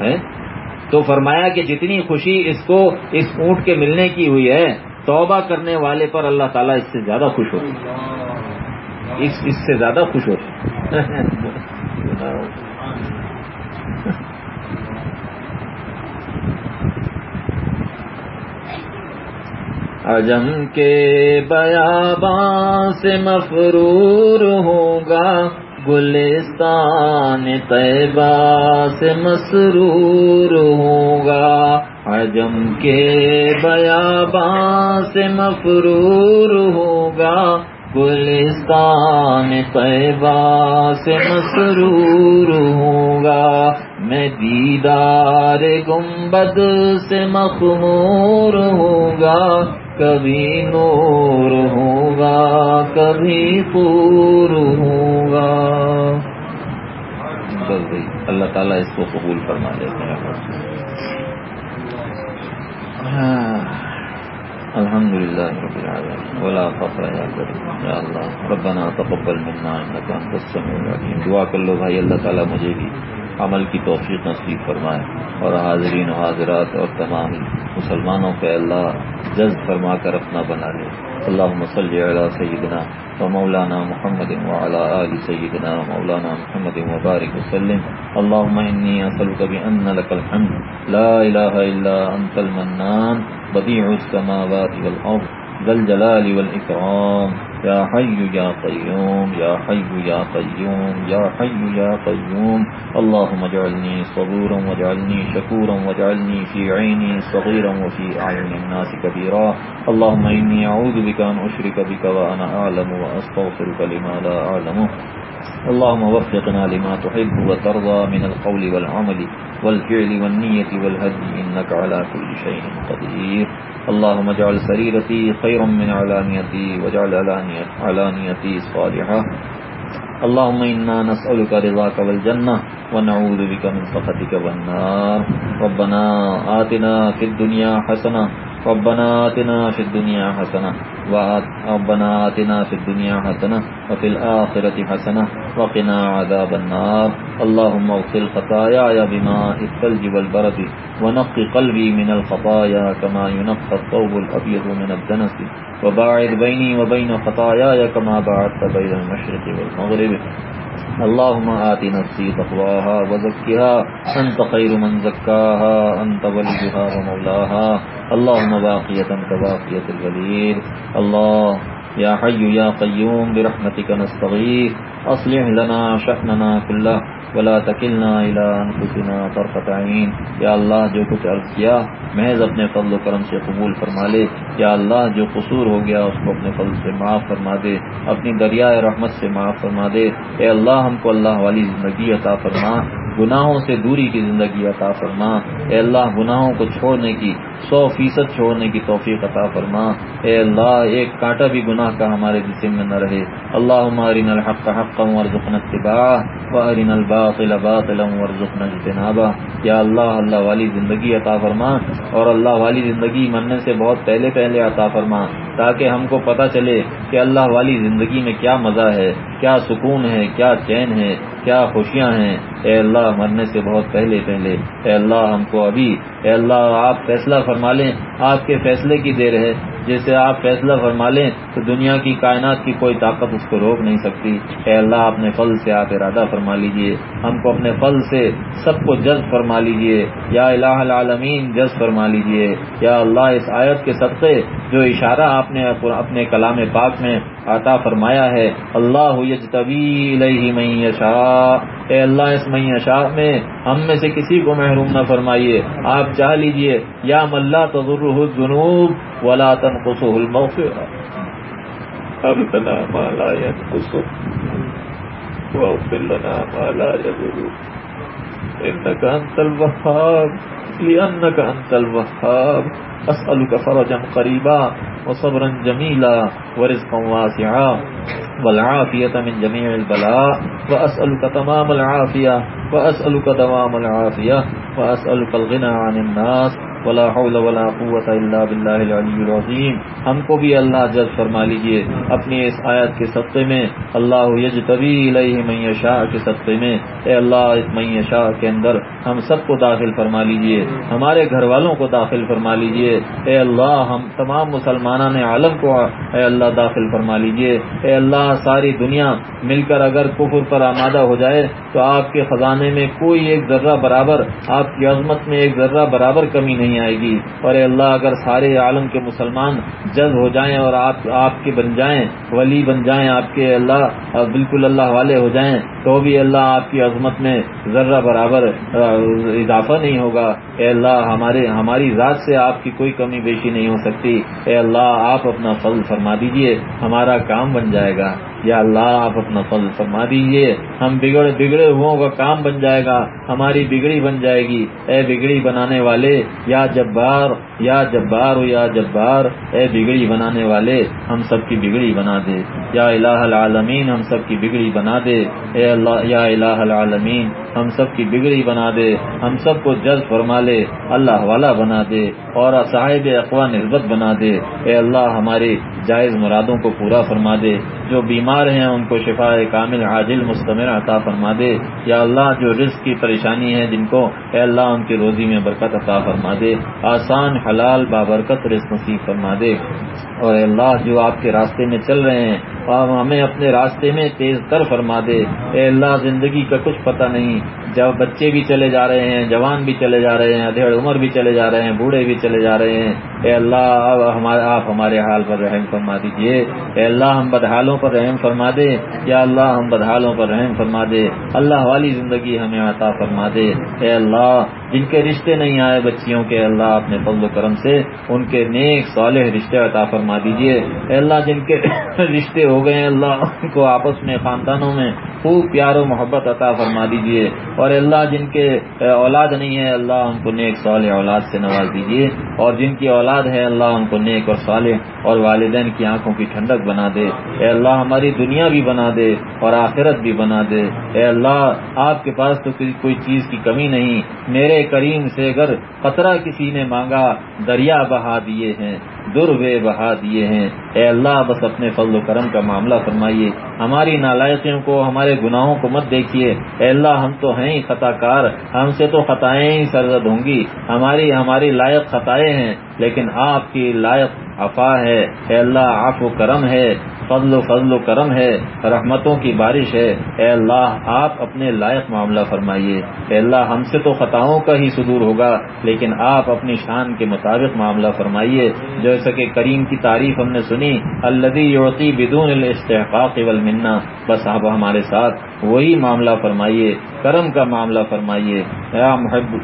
A: ہے؟ تو فرمایا کہ جتنی خوشی اس کو اس اونٹ کے ملنے کی ہوئی ہے، توبہ کرنے والے پر اللہ تعالیٰ اس سے زیادہ خوش ہوتی اس سے زیادہ خوش ہوتی اجم کے بیاباں سے مفرور ہوگا، گلستان طیبہ سے مسرور ہوگا۔ اجم کے بیاباں سے مفرور ہوگا، گلستان طیبہ سے مسرور ہوگا۔ میں دیدار گنبد سے مخمور ہوگا کبھی نور ہوگا، کبھی پور ہوگا۔ بس بھائی، اللہ تعالیٰ اس کو قبول فرما لیتے ہیں الحمد للہ رب ہاں، العالمين ولا فخر يا كريم يا الله ربنا تقبل منا انك انت السميع العليم دعا کر لو بھائی، اللہ تعالیٰ مجھے بھی عمل کی توفیق نصیب فرمائے اور حاضرین و حاضرات اور تمام مسلمانوں پہ اللہ جذب فرما کر اپنا بنا لے۔ اللہ مسلی علیہ سیدنا و مولانا محمد وعلى آل سيدنا مولانا محمد وبارك وسلم۔ اللهم إني أسألك بأن لك الحمد۔ لا إله إلا أنت المنان۔ بديع السماوات والأرض ذا الجلال والإكرام يا حي يا قيوم، يا حي يا قيوم، يا حي يا قيوم. اللهم اجعلني صبورا واجعلني شكورا واجعلني في عيني صغيرا وفي أعين الناس كبيرا. اللهم إني أعوذ بك أن أشرك بك وأنا أعلم وأستغفرك لما لا أعلم. اللهم وفقنا لما تحب وترضى من القول والعمل والفعل والنية والهدي، إنك على كل شيء قدير. اللهم اجعل سريرتي خيرا من علانيتي واجعل علانيتي صالحة. اللهم إنا نسألك رضاك والجنة ونعوذ بك من سخطك والنار. ربنا آتنا في الدنيا حسنة ربنا آتنا في الدنيا حسنة ربنا آتنا في الدنيا حسنة وفي الآخرة حسنة وقنا عذاب النار اللهم اغسل خطاياي بماء الثلج والبرد ونق قلبي من الخطايا كما ينقى الثوب الأبيض من الدنس وباعد بيني وبين خطاياي كما باعدت بين المشرق والمغرب اللهم آت نفسي تقواها وزكها أنت خير من زكاها أنت وليها ومولاها اللهم باقية كباقية الوليد الله يا حي يا قيوم برحمتك نستغيث أصلح لنا شأننا كله ولا تکلنا الى انفسنا طرفت عین یا اللہ، جو کچھ عرض کیا، محض اپنے فضل و کرم سے قبول فرما لے۔ یا اللہ، جو قصور ہو گیا، اس کو اپنے فضل سے معاف فرما دے۔ اپنی دریائے رحمت سے معاف فرما دے۔ اے اللہ، ہم کو اللہ والی زندگی عطا فرما۔ گناہوں سے دوری کی زندگی عطا فرما۔ اے اللہ، گناہوں کو چھوڑنے کی، سو فیصد چھوڑنے کی توفیق عطا فرما۔ اے اللہ، ایک کانٹا بھی گناہ کا ہمارے جسم میں نہ رہے۔ اللہ ارین الحق حق ورژن اتباع و الباطل باطلا وارزقنا اجتنابا۔ یا اللہ اللہ والی زندگی عطا فرما اور اللہ والی زندگی مرنے سے بہت پہلے پہلے عطا فرما تاکہ ہم کو پتہ چلے کہ اللہ والی زندگی میں کیا مزہ ہے۔ کیا سکون ہے، کیا چین ہے، کیا خوشیاں ہیں۔ اے اللہ، مرنے سے بہت پہلے پہلے۔ اے اللہ، ہم کو ابھی۔ اے اللہ، آپ فیصلہ فرما لیں۔ آپ کے فیصلے کی دیر ہے۔ جیسے آپ فیصلہ فرما لیں، تو دنیا کی کائنات کی کوئی طاقت اس کو روک نہیں سکتی۔ اے اللہ، اپنے فل سے آپ ارادہ فرما لیجیے۔ ہم کو اپنے فل سے سب کو جذب فرما لیجیے۔ یا الہ العالمین، جذب فرما لیجیے۔ یا اللہ، اس آیت کے صدقے جو اشارہ آپ نے اپنے کلام پاک میں عطا فرمایا ہے، اللہ الیہ من یشاء۔ اے اللہ، اس میشا میں ہم میں سے کسی کو محروم نہ فرمائیے۔ آپ چاہ لیجیے۔ یا ملا تضرہ الذنوب ولا تنقصه المغفرہ ابتنا ما لا ينقصه واغفر لنا ما لا يضر۔ انك انت الوهاب لانك انت الوهاب اسالك فرجا قريبا وصبرا جميلا ورزقا واسعا والعافية من جميع البلاء وأسألك تمام العافية وأسألك دوام العافية وأسألك الغنى عن الناس ولا حول ولا قوت الا باللہ العلی العظیم ہم کو بھی اللہ جز فرما لیجیے اپنی اس آیت کے سطح میں اللہ یجتبی الیہ من یشاء کے سطح میں اے اللہ اس من یشاء کے اندر ہم سب کو داخل فرما لیجیے ہمارے گھر والوں کو داخل فرما لیجیے اے اللہ، ہم تمام مسلمانان عالم کو اے اللہ داخل فرما لیجیے۔ اے اللہ، ساری دنیا مل کر اگر کفر پر آمادہ ہو جائے تو آپ کے خزانے میں کوئی ایک ذرہ برابر، آپ کی عظمت میں ایک ذرہ برابر کمی نہیں آئے گی۔ اور اللہ، اگر سارے عالم کے مسلمان جذب ہو جائیں اور آپ آپ کے بن جائیں، ولی بن جائیں، آپ کے اللہ، بالکل اللہ والے ہو جائیں، تو بھی اللہ آپ کی عظمت میں ذرہ برابر اضافہ نہیں ہوگا۔ اے اللہ، ہمارے، ہماری ذات سے آپ کی کوئی کوئی کمی بیشی نہیں ہو سکتی۔ اے اللہ، آپ اپنا فضل فرما دیجیے، ہمارا کام بن جائے گا۔ یا اللہ، آپ اپنا فضل فرما دیجیے ہم بگڑ، بگڑے ہو کا کام بن جائے گا۔ ہماری بگڑی بن جائے گی۔ اے بگڑی بنانے والے، یا جبار یا جبار یا جبار۔ اے بگڑی بنانے والے، ہم سب کی بگڑی بنا دے۔ یا الہ العالمین، ہم سب کی بگڑی بنا دے۔ اے اللہ، یا الہ العالمین ہم سب کی بگڑی بنا دے، ہم سب کو جذب فرما لے، اللہ والا بنا دے اور صاحب اقوا نسبت بنا دے۔ اے اللہ ہمارے جائز مرادوں کو پورا فرما دے۔ جو بیمار ہیں، ان کو شفا کامل، عاجل، مستمر عطا فرما دے۔ یا اللہ، جو رزق کی پریشانی ہے، جن کو اے اللہ، ان کی روزی میں برکت عطا فرما دے۔ آسان، حلال، بابرکت رزق نصیب فرما دے۔ اور اے اللہ، جو آپ کے راستے میں چل رہے ہیں اور ہمیں اپنے راستے میں تیز تر فرما دے۔ اے اللہ، زندگی کا کچھ پتہ نہیں جب بچے بھی چلے جا رہے ہیں، جوان بھی چلے جا رہے ہیں، ادھیڑ عمر بھی چلے جا رہے ہیں، بوڑھے بھی چلے جا رہے ہیں، اے اللہ آپ ہمارے حال پر رحم فرما دیجیے اے اللہ، ہم بدحالوں پر رحم فرما دے۔ یا اللہ، ہم بدحالوں پر رحم فرما دے۔ اللہ والی زندگی ہمیں عطا فرما دے۔ اے اللہ، جن کے رشتے نہیں آئے بچیوں کے اللہ، اپنے فضل و کرم سے ان کے نیک صالح رشتے عطا فرما دیجیے اے اللہ، جن کے رشتے ہو گئے ہیں، اللہ، ان کو آپس میں، خاندانوں میں خوب پیار و محبت عطا فرما دیجیے اور اللہ جن کے اولاد نہیں ہے، اللہ ان کو نیک صالح اولاد سے نواز دیجیے اور جن کی اولاد ہے، اللہ ان کو نیک اور صالح اور والدین کی آنکھوں کی ٹھنڈک بنا دے۔ اے اللہ، ہماری دنیا بھی بنا دے اور آخرت بھی بنا دے۔ اے اللہ، آپ کے پاس تو کوئی چیز کی کمی نہیں۔ میرے کریم سے اگر قطرہ کسی نے مانگا، دریا بہا دیے ہیں۔ دروے بہا دیے ہیں اے اللہ، بس اپنے فضل و کرم کا معاملہ فرمائیے۔ ہماری نالائقیوں کو، ہمارے گناہوں کو مت دیکھیے۔ اے اللہ، ہم تو ہیں ہی خطا کار ہم سے تو خطائیں ہی سرزد ہوں گی۔ ہماری ہماری لائق خطائیں ہیں، لیکن آپ کی لائق افا ہے۔ اے اللہ آف و کرم ہے۔ فضل و فضل و کرم ہے۔ رحمتوں کی بارش ہے۔ اے اللہ، آپ اپنے لائق معاملہ فرمائیے۔ اے اللہ، ہم سے تو خطاؤں کا ہی صدور ہوگا، لیکن آپ اپنی شان کے مطابق معاملہ فرمائیے۔ جیسا کہ کریم کی تعریف ہم نے سنی الدی یوتی بدون الاستحقاق والمنہ۔ بس آپ ہمارے ساتھ وہی معاملہ فرمائیے، کرم کا معاملہ فرمائیے۔ یا محب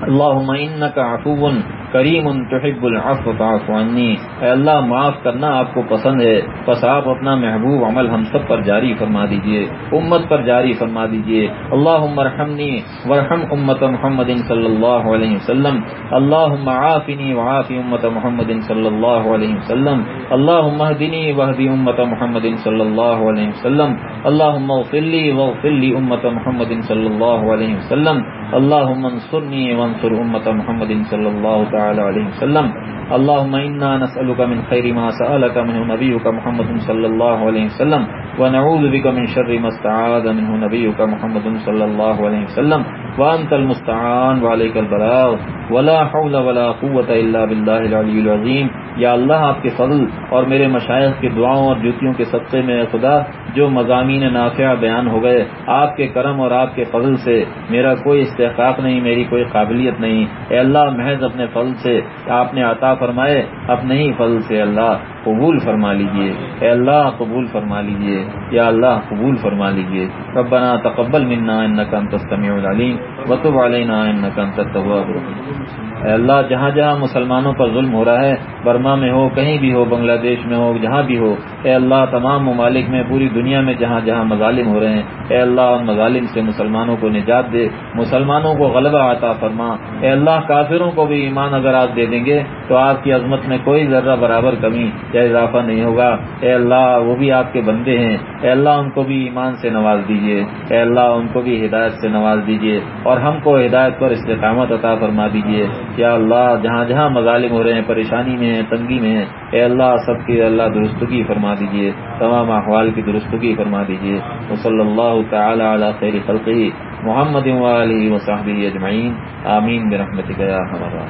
A: اللہ عفو۔ کریم تحب العفو، فاعف عنی۔ اے اللہ، معاف کرنا آپ کو پسند ہے۔ بس آپ اپنا محبوب عمل ہم سب پر جاری فرما دیجیے۔ امت پر جاری فرما دیجیے۔ اللہ ارحمنی ورحم امت محمد صلی اللہ علیہ وسلم۔ اللہ عافنی وعافی امت محمد صلی اللہ علیہ وسلم۔ اللہ اهدنی وحدی امت محمد صلی اللہ علیہ وسلم۔ اللہ اغفر لی واغفر لی امت محمد صلی اللہ علیہ وسلم۔ اللهم انصرني وانصر امه محمد صلى الله تعالى عليه وسلم. اللهم انا نسالك من خير ما سالك منه نبيك محمد صلى الله عليه وسلم. ونعوذ بك من شر ما استعاذ منه نبيك محمد صلى الله عليه وسلم. وانت المستعان وعليك البلاغ. ولا حول ولا قوه الا بالله العلي العظيم یا اللہ، آپ کے فضل اور میرے مشائق کی دعاؤں اور جوتیوں کے صدقے میں خدا، جو مضامین نافع بیان ہو گئے، آپ کے کرم اور آپ کے فضل سے میرا کوئی استحقاق نہیں، میری کوئی قابلیت نہیں۔ اے اللہ، محض اپنے فضل سے آپ نے عطا فرمائے اپنے ہی فضل سے، اللہ قبول فرما لیجیے۔ اے اللہ، قبول فرما لیجیے۔ یا اللہ، قبول فرما لیجیے۔ ربنا تقبل منا انك انت السميع العليم وتب علينا انك انت التواب الرحيم اے اللہ، جہاں جہاں مسلمانوں پر ظلم ہو رہا ہے، برما میں ہو، کہیں بھی ہو، بنگلہ دیش میں ہو، جہاں بھی ہو، اے اللہ، تمام ممالک میں، پوری دنیا میں جہاں جہاں مظالم ہو رہے ہیں، اے اللہ، ان مظالم سے مسلمانوں کو نجات دے، مسلمانوں کو غلبہ عطا فرما۔ اے اللہ، کافروں کو بھی ایمان اگر آپ دے دیں گے، تو آپ کی عظمت میں کوئی ذرہ برابر کمی یا اضافہ نہیں ہوگا۔ اے اللہ، وہ بھی آپ کے بندے ہیں۔ اے اللہ، ان کو بھی ایمان سے نواز دیجیے اے اللہ، ان کو بھی ہدایت سے نواز دیجیے اور ہم کو ہدایت پر استقامت عطا فرما دیجیے یا اللہ، جہاں جہاں مظالم ہو رہے ہیں، پریشانی میں ہیں، تنگی میں ہیں، اے اللہ، سب کی اللہ درستگی فرما دیجیے تمام احوال کی درستگی فرما دیجیے صلی اللہ تعالی علی خیر خلقی محمد علیہ وصحب اجمعین۔ آمین برحمت گیا ہمارا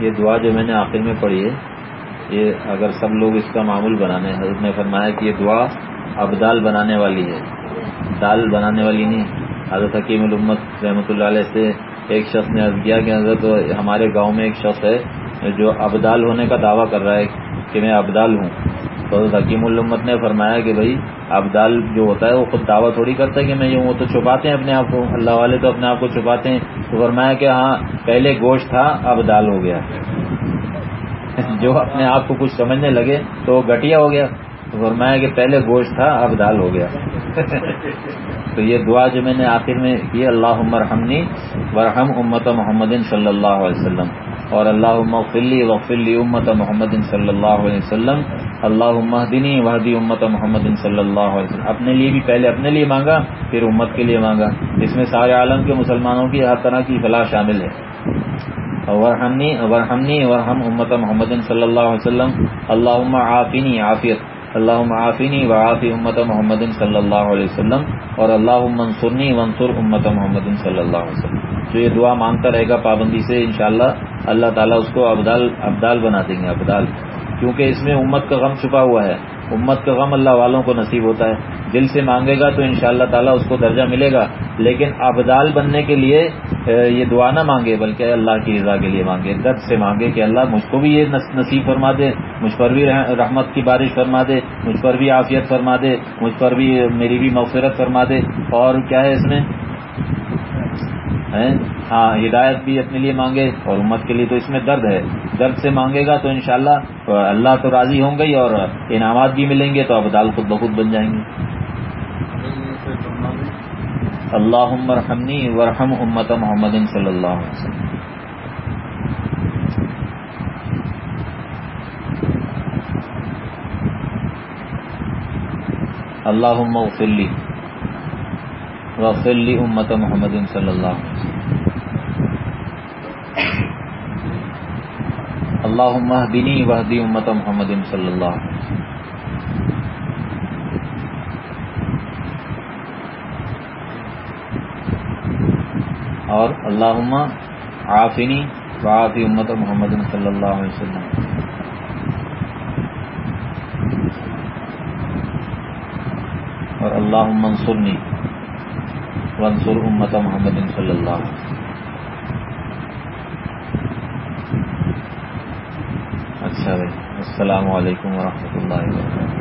A: یہ دعا جو میں نے آخر میں پڑھی ہے، یہ اگر سب لوگ اس کا معمول بنانے، حضرت نے فرمایا کہ یہ دعا اب دال بنانے والی ہے۔ دال بنانے والی نہیں۔ حضرت حکیم الامت رحمۃ اللہ علیہ سے ایک شخص نے عرض کیا کہ حضرت، ہمارے گاؤں میں ایک شخص ہے جو ابدال ہونے کا دعویٰ کر رہا ہے کہ میں ابدال ہوں۔ تو حضرت حکیم الامت نے فرمایا کہ بھائی، ابدال جو ہوتا ہے وہ خود دعویٰ تھوڑی کرتا ہے کہ میں یہ وہ تو چھپاتے ہیں اپنے آپ کو، اللہ والے تو اپنے آپ کو چھپاتے ہیں۔ تو فرمایا کہ ہاں پہلے گوشت تھا اب دال ہو گیا۔ جو اپنے آپ کو کچھ سمجھنے لگے تو وہ گٹیا ہو گیا۔ تو فرمایا کہ پہلے گوشت تھا، اب دال ہو گیا۔ تو یہ دعا جو میں نے آخر میں کی اللہ عمر ہمنی ورحم امت محمد صلی اللہ علیہ وسلم۔ اور اللہ فلی وفلی امت محمد صلی اللہ علیہ وسلم۔ اللہ دینی وحدی امت محمد صلی اللہ علیہ وسلم۔ اپنے لیے بھی پہلے اپنے لیے مانگا، پھر امت کے لیے مانگا۔ اس میں سارے عالم کے مسلمانوں کی ہر طرح کی فلاح شامل ہے۔ ورحمنی ورحمنی ورحم امت محمد صلی اللہ علیہ وسلم۔ اللہ عافینی عافیت۔ اللہ معافینی وعافی امت محمد صلی اللہ علیہ وسلم اور اللہ منصورنی منصور امت محمد صلی اللہ علیہ وسلم۔ تو یہ دعا مانگتا رہے گا پابندی سے، انشاءاللہ اللہ تعالیٰ اس کو ابدال ابدال بنا دیں گے، ابدال۔ کیونکہ اس میں امت کا غم چھپا ہوا ہے۔ امت کا غم اللہ والوں کو نصیب ہوتا ہے۔ دل سے مانگے گا تو ان شاء اللہ تعالیٰ اس کو درجہ ملے گا۔ لیکن ابدال بننے کے لیے یہ دعا نہ مانگے، بلکہ اللہ کی رضا کے لیے مانگے۔ درد سے مانگے کہ اللہ مجھ کو بھی یہ نصیب فرما دے، مجھ پر بھی رحمت کی بارش فرما دے، مجھ پر بھی عافیت فرما دے، مجھ پر بھی میری بھی مغفرت فرما دے۔ اور کیا ہے اس میں؟ ہاں ہدایت بھی اپنے لیے مانگے اور امت کے لیے تو اس میں درد ہے۔ درد سے مانگے گا تو انشاءاللہ اللہ تو راضی ہوں گے اور انعامات بھی ملیں گے تو اب دال خود بخود بن جائیں گے۔ اللہ عمرحمنی ورحم امت محمد صلی اللہ علیہ وسلم۔ اللہ اغفر وغفر لی امت محمد صلی اللہ اللہ دینی وحدی امت محمد صلی اللہ اور اللہ عافنی وعافی امت محمد صلی اللہ علیہ وسلم. اور اللہ منصورنی وانصر أمة محمد صلى الله عليه وسلم. السلام عليكم ورحمة الله وبركاته.